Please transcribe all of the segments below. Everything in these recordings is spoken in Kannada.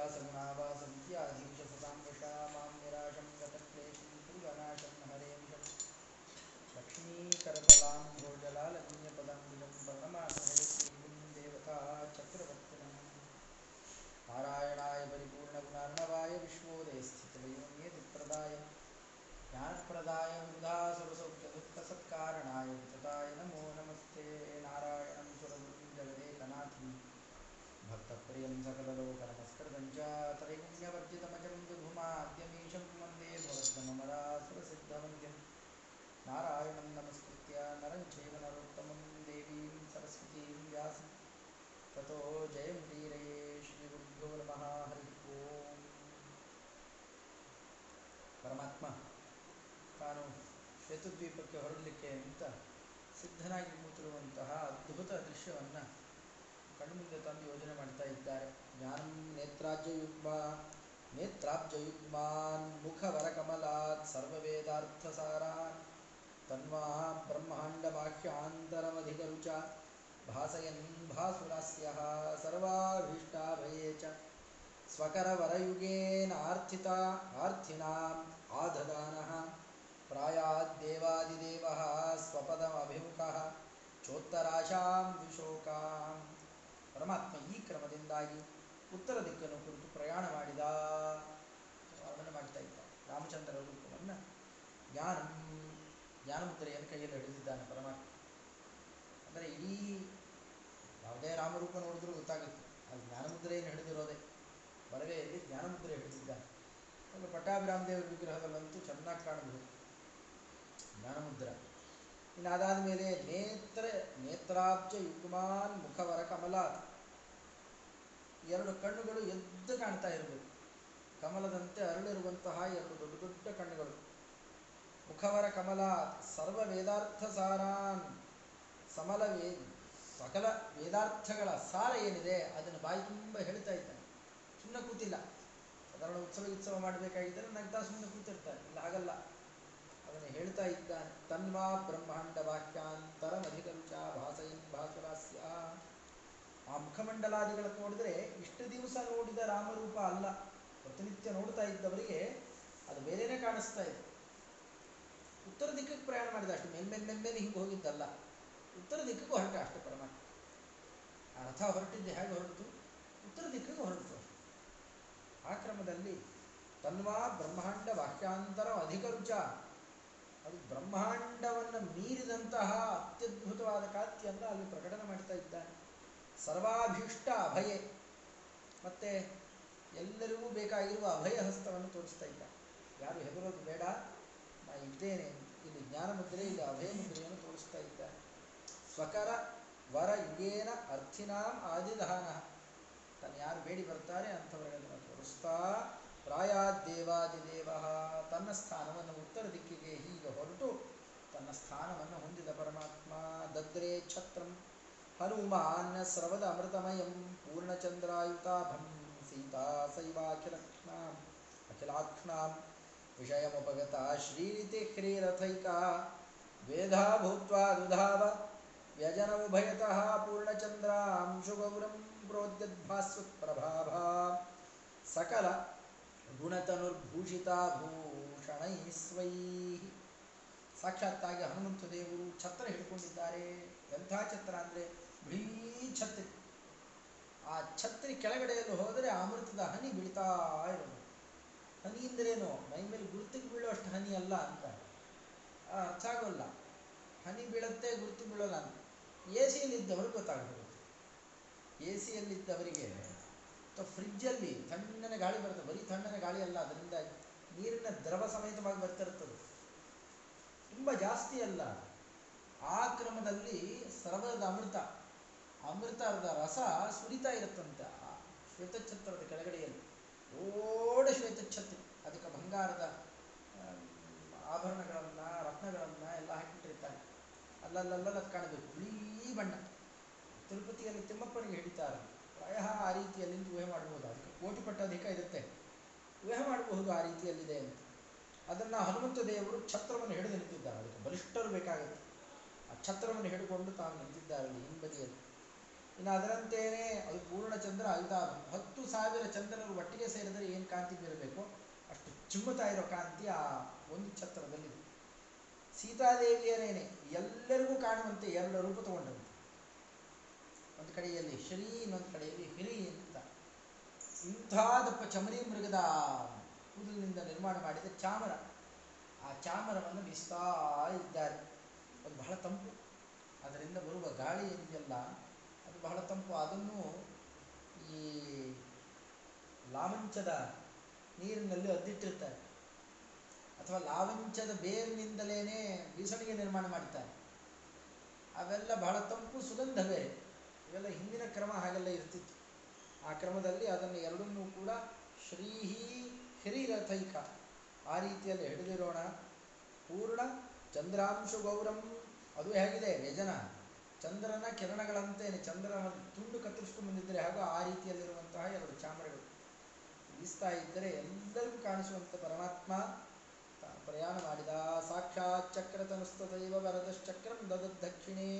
व्यासं नावासन्त्याधिं च सतां वशा माँ निराशं गतक्लेशं पूर्वनाशं हरेंशं लक्ष्मीकरबलां भोजलालन्यपदाम्बुजं परमात्महे श्रीं देवता चक्रवर्तिनम् नारायणाय परिपूर्णगुणार्णवाय विश्वोदय स्थितवयोनियतिप्रदाय ज्ञानप्रदाय वृद्धा सुरसौख्यदुःखसत्कारणाय वितताय नमो नमस्ते। भक्तप्रियं सकललोकनमस्कृतं च त्रैगुण्यवर्जितमजं विभुमाद्यमीशं वन्दे भवद्गममरासुरसिद्धवन्द्यं नारायणं नमस्कृत्य नरं चैव नरोत्तमं देवीं सरस्वतीं व्यासं ततो जयमुदीरये ಶ್ರೀಗುರುಭ್ಯೋ ನಮಃ ಹರಿ ಓಂ ಪರಮಾತ್ಮ ತಾನು ಶ್ವೇತದ್ವೀಪಕ್ಕೆ ಹೊರಡಲಿಕ್ಕೆ ಅಂತ ಸಿದ್ಧನಾಗಿ ಕೂತಿರುವಂತಹ ಅದ್ಭುತ ದೃಶ್ಯವನ್ನು ಕಣ್ಮುಂದೆ ತಂದು ಯೋಜನೆ ಮಾಡ್ತಾ ಇದ್ದಾರೆ. ಜ್ಞಾನಂ ನೇತ್ರಾಜ್ಯಯುಗ್ಮ ನೇತ್ರಾಬ್ಜಯುಗ್ಮಾನ್ ಮುಖವರಕಮಲಾತ್ ಸರ್ವವೇದಾರ್ಥಸಾರಾನ್ ತನ್ವಾ ಬ್ರಹ್ಮಾಂಡ ಬಾಹ್ಯಾಂತರಮಧಿಕರುಚ ಭಾಸಯನ್ ಭಾಸುರಾಸ್ಯ ಸರ್ವಾಭೀಷ್ಟಾಭಯೇ ಚ ಸ್ವಕರವರಯುಗೇನಾರ್ಥಿತ ಆರ್ಥಿನಾಂ ಆದದಾನಃ ಪ್ರಾಯಾದ್ದೇವಾದಿದೇವಃ ಸ್ವಪದಮಭಿಮುಖಃ, ಚೋತ್ತರಾಶಾಂ ವಿಶೋಕಾಂ. ಪರಮಾತ್ಮ ಈ ಕ್ರಮದಿಂದಾಗಿ ಉತ್ತರ ದಿಕ್ಕನ್ನು ಕುರಿತು ಪ್ರಯಾಣ ಮಾಡಿದ ವರ್ಣನೆ ಮಾಡ್ತಾ ಇದ್ದ. ರಾಮಚಂದ್ರ ರೂಪವನ್ನು ಜ್ಞಾನ ಜ್ಞಾನಮುದ್ರೆಯನ್ನು ಕೈಯಲ್ಲಿ ಹಿಡಿದಿದ್ದಾನೆ ಪರಮಾತ್ಮ. ಅಂದರೆ ಇಡೀ ಯಾವುದೇ ರಾಮರೂಪ ನೋಡಿದ್ರೂ ಗೊತ್ತಾಗುತ್ತೆ. ಅದು ಜ್ಞಾನಮುದ್ರೆಯನ್ನು ಹಿಡಿದಿರೋದೆ. ಬಲಗೈಯಲ್ಲಿ ಜ್ಞಾನಮುದ್ರೆ ಹಿಡಿದಿದ್ದಾನೆ. ಅಂದರೆ ಪಟ್ಟಾಭಿರಾಮ ದೇವರ ವಿಗ್ರಹದಲ್ಲಂತೂ ಚೆನ್ನಾಗಿ ಕಾಣಬಹುದು. ಜ್ಞಾನಮುದ್ರ. ಇನ್ನು ಅದಾದ ಮೇಲೆ ನೇತ್ರ ನೇತ್ರಾಬ್ಜ ಯುಗ್ಮಾನ್ ಮುಖವರ ಕಮಲಾತ್. ಎರಡು ಕಣ್ಣುಗಳು ಎದ್ದು ಕಾಣ್ತಾ ಇರಬೇಕು. ಕಮಲದಂತೆ ಅರಳಿರುವಂತಹ ಎರಡು ದೊಡ್ಡ ದೊಡ್ಡ ಕಣ್ಣುಗಳು. ಮುಖವರ ಕಮಲ ಸರ್ವ ವೇದಾರ್ಥ ಸಾರಾನ್. ಸಮಲ ವೇ, ಸಕಲ ವೇದಾರ್ಥಗಳ ಸಾರ ಏನಿದೆ ಅದನ್ನು ಬಾಯಿ ತುಂಬ ಹೇಳ್ತಾ ಇದ್ದಾನೆ. ಸುಮ್ಮನೆ ಕೂತಿಲ್ಲ. ಸಾಧಾರಣ ಉತ್ಸವ ಉತ್ಸವ ಮಾಡಬೇಕಾಗಿದ್ದರೆ ನಗ್ತಾ ಸುಮ್ಮನೆ ಕೂತಿರ್ತಾನೆ. ಇಲ್ಲ, ಹಾಗಲ್ಲ. ಅದನ್ನು ಹೇಳ್ತಾ ಇದ್ದಾನೆ. ತನ್ವಾ ಬ್ರಹ್ಮಾಂಡ ವಾಕ್ಯಾಂತರ ಮಧಿಕರುಚ ಭಾಸಯನ್ ಭಾಸುರಾಸ್ಯ ಆ ಮುಖಮಂಡಲಾದಿಗಳನ್ನು ನೋಡಿದರೆ ಇಷ್ಟು ದಿವಸ ನೋಡಿದ ರಾಮರೂಪ ಅಲ್ಲ. ಪ್ರತಿನಿತ್ಯ ನೋಡ್ತಾ ಇದ್ದವರಿಗೆ ಅದು ಬೇರೆಯೇ ಕಾಣಿಸ್ತಾ ಇದೆ. ಉತ್ತರ ದಿಕ್ಕಿಗೆ ಪ್ರಯಾಣ ಮಾಡಿದ ಅಷ್ಟು. ಮೇಲ್ಮೇಲೆ ಮೇಲ್ಮೇಲೆ ಹಿಂಗೆ ಹೋಗಿದ್ದಲ್ಲ. ಉತ್ತರ ದಿಕ್ಕಿಗೆ ಹೊರಟ ಅಷ್ಟು ಪರಮಾತ್ಮ. ಆ ರಥ ಹೊರಟಿದ್ದು, ಹೇಗೆ ಹೊರಟಿತು ಉತ್ತರ ದಿಕ್ಕಿಗೂ ಹೊರಟಿತು ಆ ಕ್ರಮದಲ್ಲಿ ತನ್ವಾ ಬ್ರಹ್ಮಾಂಡ ವಾಕ್ಯಾಂತರ ಅಧಿಕ ರುಚ. ಅದು ಬ್ರಹ್ಮಾಂಡವನ್ನು ಮೀರಿದಂತಹ ಅತ್ಯದ್ಭುತವಾದ ಕಾಂತಿಯನ್ನು ಅಲ್ಲಿ ಪ್ರಕಟನೆ ಮಾಡ್ತಾ ಇದ್ದಾನೆ. ಸರ್ವಾಭೀಷ್ಟ ಅಭಯೆ ಮತ್ತೆ ಎಲ್ಲರಿಗೂ ಬೇಕಾಗಿರುವ ಅಭಯ ಹಸ್ತವನ್ನು ತೋರಿಸ್ತಾ ಇಲ್ಲ. ಯಾರು ಹೆದರೋದು ಬೇಡ. ನಾ ಇದ್ದೇನೆ. ಇಲ್ಲಿ ಜ್ಞಾನ ಮುದ್ರೆ, ಇಲ್ಲಿ ಅಭಯ ಮುದ್ರೆಯನ್ನು ತೋರಿಸ್ತಾ ಇದ್ದ. ಸ್ವಕರ ವರ ಯುಗೇನ ಅರ್ಥಿನಾಂ ಆದಿಧಾನ ತನ್ನ ಯಾರು ಬೇಡಿ ಬರ್ತಾರೆ ಅಂಥವರನ್ನು ತೋರಿಸ್ತಾ ಪ್ರಾಯಾದ್ದೇವಾದಿದೇವ. ತನ್ನ ಸ್ಥಾನವನ್ನು ಉತ್ತರ ದಿಕ್ಕಿಗೆ ಹೀಗೆ ಹೊರಟು ತನ್ನ ಸ್ಥಾನವನ್ನು ಹೊಂದಿದ ಪರಮಾತ್ಮ ದದ್ರೆ ಛತ್ರಂ. ಹನುಮಾನ್ ಸ್ರವದ ಅಮೃತಮಯಂ ಪೂರ್ಣಚಂದ್ರಾಯುತಾಭಂ ಸೀತಾ ಸೈವಾಖಿಲಕ್ಷ್ಣಾಂ ಅಖಿಲಾಕ್ಷ್ಣಾಂ ವಿಷಯಮುಪಗತ ಶ್ರೀರಿತಿ ಹ್ರೀರಥೈಕಾ ವೇದಾ ಭೂತ್ವಾ ದುಧಾವ ವ್ಯಜನವುಭಯತಃ ಪೂರ್ಣಚಂದ್ರಾಂಶುಗೌರಂ ಪ್ರೋದ್ಯದ್ಭಾಸ್ವತ್ಪ್ರಭಾಭಾ ಸಕಲ ಗುಣತನುರ್ಭೂಷಿತಾ ಭೂಷಣೈ ಸ್ವೈ ಸಾಕ್ಷಾತ್ತಾಗಿ ಹನುಮಂತ ದೇವರು ಛತ್ರ ಹಿಡ್ಕೊಂಡಿದ್ದಾರೆ. ಎಂಥ ಛತ್ರ ಅಂದರೆ ಬಿಳಿ ಛತ್ರಿ. ಆ ಛತ್ರಿ ಕೆಳಗಡೆಯಲ್ಲಿ ಹೋದರೆ ಅಮೃತದ ಹನಿ ಬೀಳ್ತಾ ಇರೋದು. ಹನಿ ಅಂದ್ರೇನು? ಮೈ ಮೇಲೆ ಗುರುತಿಗೆ ಬೀಳುವಷ್ಟು ಹನಿ ಅಲ್ಲ ಅಂತ. ಅರ್ಥ ಆಗೋಲ್ಲ. ಹನಿ ಬೀಳುತ್ತೆ ಗುರುತು ಬೀಳೋಲ್ಲ ಅಂತ. ಎ ಸಿಯಲ್ಲಿದ್ದವ್ರಿಗೆ ಗೊತ್ತಾಗ್ಬೋದು. ಎ ಸಿಯಲ್ಲಿದ್ದವರಿಗೆ ಅಥವಾ ಫ್ರಿಜ್ಜಲ್ಲಿ ತಣ್ಣನೆ ಗಾಳಿ ಬರುತ್ತೆ. ಬರೀ ತಣ್ಣನೆ ಗಾಳಿ ಅಲ್ಲ, ಅದರಿಂದ ನೀರಿನ ದ್ರವ ಸಮೇತವಾಗಿ ಬರ್ತಿರ್ತದೆ ತುಂಬ ಜಾಸ್ತಿ ಅಲ್ಲ. ಆ ಕ್ರಮದಲ್ಲಿ ಸರ್ವದ ಅಮೃತ. ಅಮೃತದ ರಸ ಸುರಿತಾ ಇರುತ್ತಂತೆ. ಶ್ವೇತಛತ್ರದ ಕೆಳಗಡೆಯಲ್ಲಿ ದೊಡ್ಡ ಶ್ವೇತಛತ್ರಿ, ಅದಕ್ಕೆ ಬಂಗಾರದ ಆಭರಣಗಳನ್ನು, ರತ್ನಗಳನ್ನು ಎಲ್ಲ ಹಾಕಿಟ್ಟಿರ್ತಾರೆ. ಅಲ್ಲಲ್ಲಲ್ಲ ಕಾಣಬೇಕು ಬಿಳಿ ಬಣ್ಣ. ತಿರುಪತಿಯಲ್ಲಿ ತಿಮ್ಮಪ್ಪನಿಗೆ ಹಿಡಿತಾರೆ. ಪ್ರಾಯ ಆ ರೀತಿಯಲ್ಲಿ ಊಹೆ ಮಾಡಬಹುದು. ಅದಕ್ಕೆ ಕೋಟಿ ಪಟ್ಟ ಅಧಿಕ ಇರುತ್ತೆ. ಊಹೆ ಮಾಡಬಹುದು ಆ ರೀತಿಯಲ್ಲಿದೆ ಅಂತ. ಅದನ್ನು ಹನುಮಂತ ದೇವರು ಛತ್ರವನ್ನು ಹಿಡಿದು ನಿಂತಿದ್ದಾರೆ. ಅದಕ್ಕೆ ಬಲಿಷ್ಠರು ಬೇಕಾಗುತ್ತೆ. ಆ ಛತ್ರವನ್ನು ಹಿಡಿಕೊಂಡು ತಾನು ನಿಂತಿದ್ದಾರೆ ಹಿಂಬದಿಯಲ್ಲಿ. ಇನ್ನು ಅದರಂತೆಯೇ ಅದು ಪೂರ್ಣ ಚಂದ್ರ ಐದಾರು, ಹತ್ತು ಸಾವಿರ ಚಂದ್ರರು ಒಟ್ಟಿಗೆ ಸೇರಿದರೆ ಏನು ಕಾಂತಿ ಬೀರಬೇಕು? ಅಷ್ಟು ಚಿಮ್ಮುತ್ತಾ ಇರೋ ಕಾಂತಿ ಆ ಒಂದು ಛತ್ರದಲ್ಲಿ ಸೀತಾದೇವಿಯರೇನೆ, ಎಲ್ಲರಿಗೂ ಕಾಣುವಂತೆ ಎರಡು ರೂಪ ತಗೊಂಡಂತೆ. ಒಂದು ಕಡೆಯಲ್ಲಿ ಶ್ರೀ, ಇನ್ನೊಂದು ಕಡೆಯಲ್ಲಿ ಹಿರಿ ಅಂತ. ಇಂಥ ದಪ್ಪ ಚಮರಿ ಮೃಗದ ಕೂದಲಿನಿಂದ ನಿರ್ಮಾಣ ಮಾಡಿದ ಚಾಮರ. ಆ ಚಾಮರವನ್ನು ಬೀಸ್ತಾ ಇದ್ದಾರೆ. ಅದು ಬಹಳ ತಂಪು. ಅದರಿಂದ ಬರುವ ಗಾಳಿ ಎಂದೆಲ್ಲ ಬಹಳ ತಂಪು. ಅದನ್ನು ಈ ಲಾವಂಚದ ನೀರಿನಲ್ಲಿ ಅದ್ದಿಟ್ಟಿರ್ತಾರೆ. ಅಥವಾ ಲಾವಂಚದ ಬೇರಿನಿಂದಲೇ ಬೀಸಣಿಗೆ ನಿರ್ಮಾಣ ಮಾಡ್ತಾರೆ ಅವೆಲ್ಲ ಬಹಳ ತಂಪು ಸುಗಂಧ ಬೇರೆ ಇವೆಲ್ಲ ಹಿಂದಿನ ಕ್ರಮ ಹಾಗೆಲ್ಲ ಇರ್ತಿತ್ತು. ಆ ಕ್ರಮದಲ್ಲಿ ಅದನ್ನು ಎರಡನ್ನೂ ಕೂಡ ಶ್ರೀಹಿ ಹಿರಿರಥೈಕ ಆ ರೀತಿಯಲ್ಲಿ ಹಿಡಿದಿರೋಣ. ಪೂರ್ಣ ಚಂದ್ರಾಂಶು ಗೌರಂ. ಅದು ಹೇಗಿದೆ ವ್ಯಜನ? ಚಂದ್ರನ ಕಿರಣಗಳಂತೇನೆ ಚಂದ್ರನ ತುಂಡು ಕತ್ತರಿಸ್ಕೊಂಡು ಬಂದಿದ್ದರೆ ಹಾಗೂ ಆ ರೀತಿಯಲ್ಲಿರುವಂತಹ ಎರಡು ಚಾಮರಗಳು. ಬೀಸ್ತಾ ಇದ್ದರೆ ಎಲ್ಲರಿಗೂ ಕಾಣಿಸುವಂಥ ಪರಮಾತ್ಮ ಪ್ರಯಾಣ ಮಾಡಿದ. ಸಾಕ್ಷಾತ್ ಚಕ್ರತನುಸ್ತದೈವ ಭರತಶ್ಚಕ್ರಂ ದಕ್ಷಿಣೇ.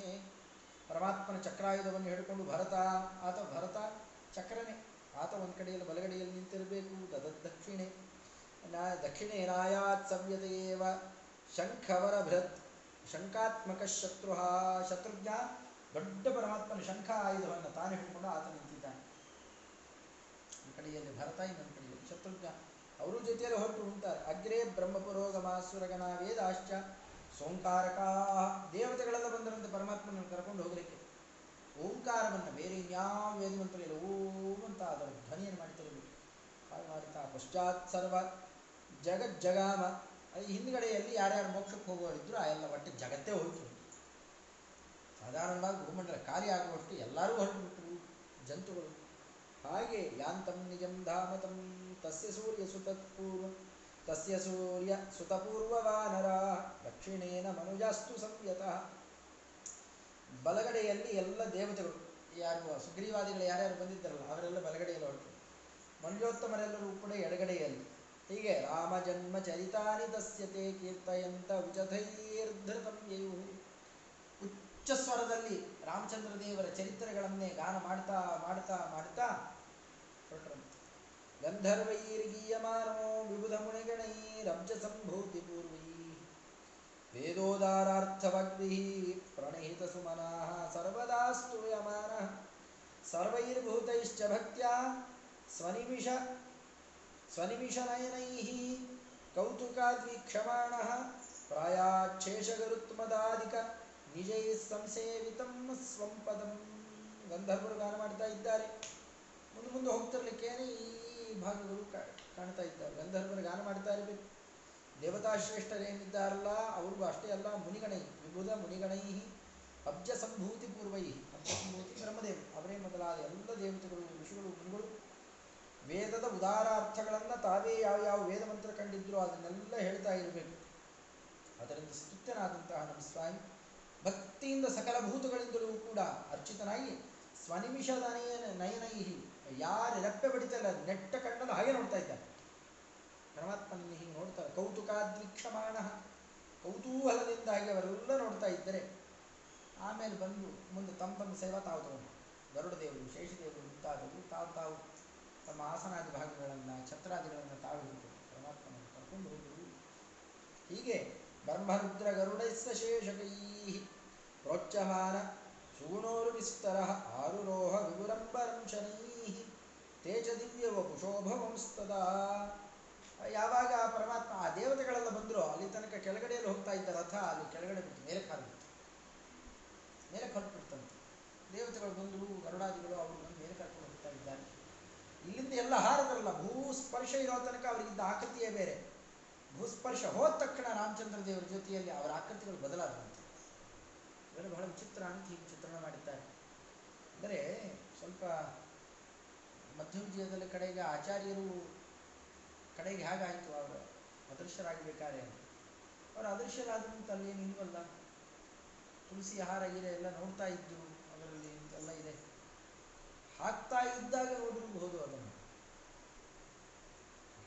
ಪರಮಾತ್ಮನ ಚಕ್ರಾಯುಧವನ್ನು ಹಿಡ್ಕೊಂಡು ಭರತ, ಆತ ಭರತ ಚಕ್ರನೇ. ಆತ ಒಂದು ಕಡೆಯಲ್ಲಿ ಬಲಗಡೆಯಲ್ಲಿ ನಿಂತಿರಬೇಕು ದಕ್ಷಿಣೆ. ನಾ ದಕ್ಷಿಣೆ ನಾಯಾತ್ ಸವ್ಯದೇವ ಶಂಖವರ ಬೃಹತ್ ಶಂಕಾತ್ಮಕ ಶತ್ರು ಶತ್ರುಘ್ನ ದೊಡ್ಡ ಪರಮಾತ್ಮನ ಶಂಖ ಆಯುಧವನ್ನು ತಾನು ಹಿಡ್ಕೊಂಡು ಆತ ನಿಂತಿದ್ದಾನೆ. ಒಂದು ಕಡೆಯಲ್ಲಿ ಭರತ, ಇನ್ನೊಂದು ಕಡೆಯಲ್ಲಿ ಶತ್ರುಘ್ನ ಅವರು ಜೊತೆಯಲ್ಲಿ ಹೊರಟು ಉಂಟಾರೆ. ಅಗ್ರೇ ಬ್ರಹ್ಮಪುರೋಗಮ ವೇದಾಶ್ಚ. ಸೋಂಕಾರಕ. ದೇವತೆಗಳೆಲ್ಲ ಬಂದರಂತೆ ಪರಮಾತ್ಮನನ್ನು ಕರ್ಕೊಂಡು ಹೋಗಲಿಕ್ಕೆ. ಓಂಕಾರವನ್ನು ಬೇರೆ ಇನ್ಯಾವ ವೇದ ಮಂತ್ರ ಇಲ್ಲ ಓಂ ಅಂತ ಅದರ ಧ್ವನಿಯನ್ನು ಮಾಡ್ತಿರಬೇಕು ಹಾಗೆ ಮಾಡುತ್ತಾ ಪಶ್ಚಾತ್ ಸರ್ವ ಜಗಜ್ಜಗಾಮ. ಹಿಂದ್ಗಡೆಯಲ್ಲಿ ಯಾರ್ಯಾರು ಮೋಕ್ಷಕ್ಕೆ ಹೋಗೋರಿದ್ರು ಆ ಎಲ್ಲ ಒಟ್ಟು ಜಗತ್ತೇ ಹೊರಟು. ಸಾಧಾರಣವಾಗಿ ಭೂಮಂಡಲ ಕಾರ್ಯ ಆಗುವಷ್ಟು ಎಲ್ಲರೂ ಹೊರಟುಬಿಟ್ರು ಜಂತುಗಳು. ಹಾಗೆ ಯಾಂತಂ ನಿಜಂ ಧಾಮತಂ, ತಸ್ಯ ಸೂರ್ಯ ಸುತತ್ಪೂರ್ವ ತಸ್ಯ ಸೂರ್ಯ ಸುತಪೂರ್ವವಾನರ ದಕ್ಷಿಣೇನ ಮನುಜಾಸ್ತು ಸಂಯತಃ. ಬಲಗಡೆಯಲ್ಲಿ ಎಲ್ಲ ದೇವತೆಗಳು, ಯಾರು ಸುಗ್ರೀವಾದಿಗಳು ಯಾರ್ಯಾರು ಬಂದಿದ್ದಾರಲ್ಲ, ಅವರೆಲ್ಲ ಬಲಗಡೆಯಲ್ಲಿ ಹೊರಟರು. ಮನುಜೋತ್ತಮರೆಲ್ಲರೂ ಕೂಡ ಎಡಗಡೆಯಲ್ಲಿ. ಹೀಗೆ ರಾಮ ಜನ್ಮ ಚರಿತಾನಿ ತಸ್ಯತೆ ಕೀರ್ತಯಂತ ಉಚತೈರ್ಧೃತಂ ಯಯು. ಉಚ್ಚ ಸ್ವರದಲ್ಲಿ ರಾಮಚಂದ್ರ ದೇವರ ಚರಿತ್ರೆಗಳನ್ನೇ ಗಾನ ಮಾಡ್ತಾ ಮಾಡ್ತಾ ಮಾಡ್ತಾ ಹೊರಟರಂತೆ ಗಂಧರ್ವೈರ್ಗೀಯಮಾನೋ ವಿಬುಧ ಮುನಿಗಣೈರಬ್ಜ ಸಂಭೂತಿ ಪೂರ್ವೈ. ವೇದೋದಾರಾರ್ಥವಗ್ಭಿ ಪ್ರಣಹಿತ ಸುಮನಃ ಸರ್ವದಾ ಸ್ತೂಯಮಾನಃ ಸರ್ವೈರ್ಭೂತೈಶ್ಚ ಭಕ್ತ್ಯಾ ಸ್ವನಿಮಿಷ ಸ್ವನಿಮಿಷನಯನೈಃ ಕೌತುಕಾದ್ವೀಕ್ಷಮಾಣಃ ಪ್ರಾಯಾಕ್ಷೇಷಗರುತ್ಮದಾಧಿಕ ನಿಜೈ ಸಂಸೇವಿತಂ ಸ್ವಂ ಗಂಧರ್ವರು ಗಾನ ಮಾಡ್ತಾ ಇದ್ದಾರೆ. ಮುಂದೆ ಮುಂದೆ ಹೋಗ್ತಿರ್ಲಿಕ್ಕೇನೆ ಈ ಭಾಗಗಳು ಕಾಣ್ತಾ ಇದ್ದಾರೆ ಗಂಧರ್ವರು ಗಾನ ಮಾಡ್ತಾ ಇರಬೇಕು. ದೇವತಾಶ್ರೇಷ್ಠರೇನಿದ್ದಾರಲ್ಲ ಅವ್ರಿಗೂ ಅಷ್ಟೇ ಅಲ್ಲ, ಮುನಿಗಣೈ ವಿಬುಧ ಮುನಿಗಣೈ ಅಬ್ಜ ಸಂಭೂತಿ ಪೂರ್ವೈ ಅಬ್ಜ ಸಂಭೂತಿ ಬ್ರಹ್ಮದೇವ್. ಅವರೇ ಮೊದಲಾದ ಎಲ್ಲ ದೇವತೆಗಳು, ಋಷಿಗಳು, ಮುನಿಗಳು ವೇದದ ಉದಾರಾರ್ಥಗಳನ್ನು ತಾವೇ ಯಾವ ಯಾವ ವೇದ ಮಂತ್ರ ಕಂಡಿದ್ರು ಅದನ್ನೆಲ್ಲ ಹೇಳ್ತಾ ಇರಬೇಕು. ಅದರಿಂದ ಸ್ತುತ್ಯನಾದಂತಹ ನಮ್ಮ ಸ್ವಾಮಿ, ಭಕ್ತಿಯಿಂದ ಸಕಲ ಭೂತಗಳಿಂದಲೂ ಕೂಡ ಅರ್ಚಿತನಾಗಿ ಸ್ವನಿಮಿಷದ ನಯನ ನಯನೈಹಿ, ಯಾರು ರೆಪ್ಪೆ ಬಡಿತಲ್ಲ, ನೆಟ್ಟ ಕಣ್ಣಲ್ಲಿ ಹಾಗೆ ನೋಡ್ತಾ ಇದ್ದಾರೆ ಪರಮಾತ್ಮನ ಹೀಗೆ ನೋಡ್ತಾರೆ ಕೌತೂಹಲದಿಂದ ಹಾಗೆ ಅವರೆಲ್ಲ ನೋಡ್ತಾ ಇದ್ದರೆ, ಆಮೇಲೆ ಬಂದು ಮುಂದೆ ತಮ್ಮ ತಮ್ಮ ಸೇವಾ ತಾವು ತಗೊಂಡು, ಗರುಡದೇವರು, ಶೇಷದೇವರು ಮುಂತಾದವರು ತಾವು ತಾವು ತಮ್ಮ ಆಸನಾದಿ ಭಾಗಗಳನ್ನು, ಛತ್ರಾದಿಗಳನ್ನು ತಾವು ಹಿಡಿದು ಪರಮಾತ್ಮನನ್ನು ಕರ್ಕೊಂಡು ಹೋದರು ಹೀಗೆ ಬ್ರಹ್ಮರುದ್ರ ಗರುಡೈಸ್ಸ ಶೇಷಕೈ ಪ್ರೋಚ್ಯಮಾನ ಸುಗುಣೋರು ವಿಸ್ತರ ಆರುರೋಹ ವಿಗುರಂಬರಂಶನೈ ತೇಜ ದಿವ್ಯ ವಪುಷೋಭವಂಸ್ತದಾ ಯಾವಾಗ ಆ ಪರಮಾತ್ಮ ಆ ದೇವತೆಗಳೆಲ್ಲ ಬಂದರೂ, ಅಲ್ಲಿ ತನಕ ಕೆಳಗಡೆಯಲ್ಲಿ ಹೋಗ್ತಾ ಇದ್ದ ರಥ ಅಲ್ಲಿ ಕೆಳಗಡೆ ಬಿಟ್ಟು ಮೇಲೆ ಹಾರಿಬಿಟ್ಟು ಮೇಲೆ ಹೊರಟ್ಬಿಡ್ತಂತೆ ದೇವತೆಗಳು ಬಂದರು, ಗರುಡಾದಿಗಳು, ಅವರು ಬಂದು ಮೇಲೆ ಕರ್ಕೊಂಡು ಹೋಗ್ತಾ ಇದ್ದಾರೆ ಇಲ್ಲಿಂದ ಎಲ್ಲ ಹಾರದ್ರಲ್ಲ ಭೂಸ್ಪರ್ಶ ಇರೋ ತನಕ ಅವರಿಗಿದ್ದ ಆಕೃತಿಯೇ ಬೇರೆ. ಭೂಸ್ಪರ್ಶ ಹೋದ ತಕ್ಷಣ ರಾಮಚಂದ್ರ ದೇವರ ಜೊತೆಯಲ್ಲಿ ಅವರ ಆಕೃತಿಗಳು ಬದಲಾದಂತೆ. ಇವರು ಬಹಳ ವಿಚಿತ್ರ ಅಂತ ಹೀಗೆ ಚಿತ್ರಣ ಮಾಡಿದ್ದಾರೆ. ಅಂದರೆ ಸ್ವಲ್ಪ ಮಧ್ಯಮ ಜೀವನದಲ್ಲಿ ಕಡೆಗೆ ಆಚಾರ್ಯರು ಕಡೆಗೆ ಹೇಗಾಯಿತು. ಅವರು ಅದೃಶ್ಯರಾಗಬೇಕಾದ್ರೆ ಅವರು ಅದೃಶ್ಯರಾದಂತ ಅಲ್ಲೇನು ಇಲ್ವಲ್ಲ? ತುಳಸಿ ಆಹಾರ ಗೀರೆ ಎಲ್ಲ ನೋಡ್ತಾ ಇದ್ದರು ಅದರಲ್ಲಿ ಎಲ್ಲ ಇದೆ. ಹಾಕ್ತಾ ಇದ್ದಾಗ ನೋಡಿರಬಹುದು ಅದನ್ನು.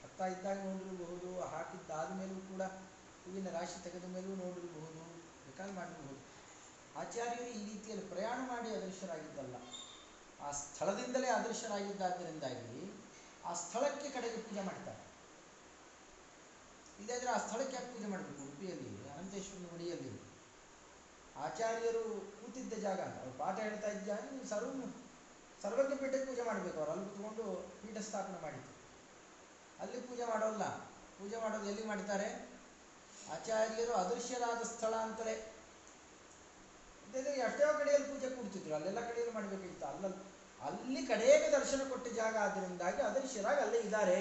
ಹಾಕ್ತಾ ಇದ್ದಾಗ ನೋಡಿರಬಹುದು ಹಾಕಿದ್ದಾದ ಮೇಲೂ ಕೂಡ ಹೂವಿನ ರಾಶಿ ತೆಗೆದ ಮೇಲೂ ನೋಡಿರಬಹುದು ಬೇಕಾದ್ರೆ ಮಾಡಿರಬಹುದು ಆಚಾರ್ಯರು ಈ ರೀತಿಯಲ್ಲಿ ಪ್ರಯಾಣ ಮಾಡಿ ಅದೃಶ್ಯರಾಗಿದ್ದಲ್ಲ. ಆ ಸ್ಥಳದಿಂದಲೇ ಅದೃಶ್ಯರಾಗಿದ್ದಾದ್ದರಿಂದಾಗಿ ಆ ಸ್ಥಳಕ್ಕೆ ಕಡೆಗೆ ಪೂಜೆ ಮಾಡ್ತಾರೆ. ಇದಾದ್ರೆ ಆ ಸ್ಥಳಕ್ಕೆ ಯಾಕೆ ಪೂಜೆ ಮಾಡಬೇಕು? ಉಡುಪಿಯಲ್ಲಿ, ಅನಂತೇಶ್ವರನ ಮನೆಯಲ್ಲಿ ಆಚಾರ್ಯರು ಕೂತಿದ್ದ ಜಾಗ, ಅವ್ರು ಪಾಠ ಹೇಳ್ತಾ ಇದ್ದ ನೀವು ಸರ್ವ ಸರ್ವಜ್ಞ ಪೀಠಕ್ಕೆ ಪೂಜೆ ಮಾಡಬೇಕು ಅವರು. ಅಲ್ಲಿ ಕುತ್ಕೊಂಡು ಪೀಠ ಸ್ಥಾಪನೆ ಮಾಡಿದ್ರು. ಅಲ್ಲಿ ಪೂಜೆ ಮಾಡೋಲ್ಲ. ಪೂಜೆ ಮಾಡೋದು ಎಲ್ಲಿ ಮಾಡ್ತಾರೆ? ಆಚಾರ್ಯರು ಅದೃಶ್ಯರಾದ ಸ್ಥಳ ಅಂತಲೇ. ಎಷ್ಟೇ ಕಡೆಯಲ್ಲಿ ಪೂಜೆ ಕೂಡ್ತಿದ್ರು. ಅಲ್ಲೆಲ್ಲ ಕಡೆಯಲ್ಲಿ ಮಾಡಬೇಕಾಗಿತ್ತು ಅಲ್ಲ ಅಲ್ಲಿ ಕಡೆಗೆ ದರ್ಶನ ಕೊಟ್ಟ ಜಾಗ ಆದ್ರಿಂದಾಗಿ ಅದೃಶ್ಯರಾಗಿ ಅಲ್ಲೇ ಇದ್ದಾರೆ.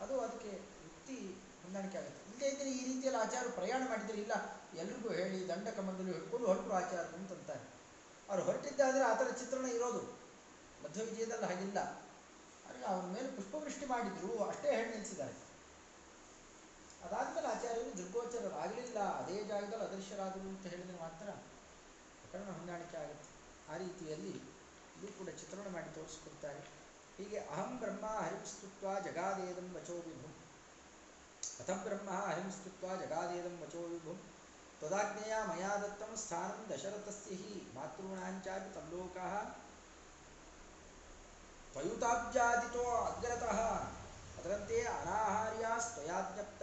ಅದು ಅದಕ್ಕೆ ಯುಕ್ತಿ ಹೊಂದಾಣಿಕೆ ಆಗುತ್ತೆ. ಇಲ್ಲದೇ ಇದ್ದರೆ ಈ ರೀತಿಯಲ್ಲಿ ಆಚಾರ ಪ್ರಯಾಣ ಮಾಡಿದರೆ ಇಲ್ಲ, ಎಲ್ರಿಗೂ ಹೇಳಿ ದಂಡಕ ಮಂಡಲಿ ಹಿಡ್ಕೊಂಡು ಹೊರಟರು ಆಚಾರ ಅಂತಂತಾರೆ. ಅವ್ರು ಹೊರಟಿದ್ದಾದರೆ ಆ ಥರ ಚಿತ್ರಣ ಇರೋದು. ಮಧ್ಯ ವಿಜಯದಲ್ಲಿ ಹಾಗಿಲ್ಲ. ಹಾಗೆ ಅವನ ಮೇಲೆ ಪುಷ್ಪವೃಷ್ಟಿ ಮಾಡಿದ್ರು, ಅಷ್ಟೇ ಹೆಣ್ಣು ನಿಲ್ಲಿಸಿದ್ದಾರೆ ಅದಾದಮೇಲೆ ಆಚಾರ್ಯರು ದೃಗ್ಗೋಚರರು ಆಗಲಿಲ್ಲ. ಅದೇ ಜಾಗದಲ್ಲಿ ಅದೃಶ್ಯರಾದರು ಅಂತ ಹೇಳಿದರೆ ಮಾತ್ರ ಪ್ರಕರಣ ಹೊಂದಾಣಿಕೆ ಆಗುತ್ತೆ. ಆ ರೀತಿಯಲ್ಲಿ ಇದು ಕೂಡ ಚಿತ್ರಣ ಮಾಡಿ ತೋರಿಸ್ಕೊಡ್ತಾರೆ. ಹೀಗೆ ಅಹಂ ಬ್ರಹ್ಮ ಹರಿಂಸ್ತುತ್ವ ಜಗಾದೇದಂ ವಚೋ ವಿಭುಂ. ಅಥಂ ಬ್ರಹ್ಮ ಹರಿಂಸ್ತುತ್ವ ಜಗಾದೇದಂ ವಚೋ ವಿಭುಂ. ತ್ವದಾಜ್ಞೆಯ ಮಯಾ ದತ್ತಂ ಸ್ಥಾನಂ ದಶರಥಸ್ಯ ಹಿ ಮಾತॄಣಾಂಚಾಪಿ ತಲ್ಲೋಕಃ ತ್ವಯುತಾಬ್ಜಾದಿತೋ ಅಗ್ರತಃ ಅದರಂತೆ ಅನಾಹಾರ್ಯಾಸ್ತ್ವಯಾಜ್ಞಪ್ತ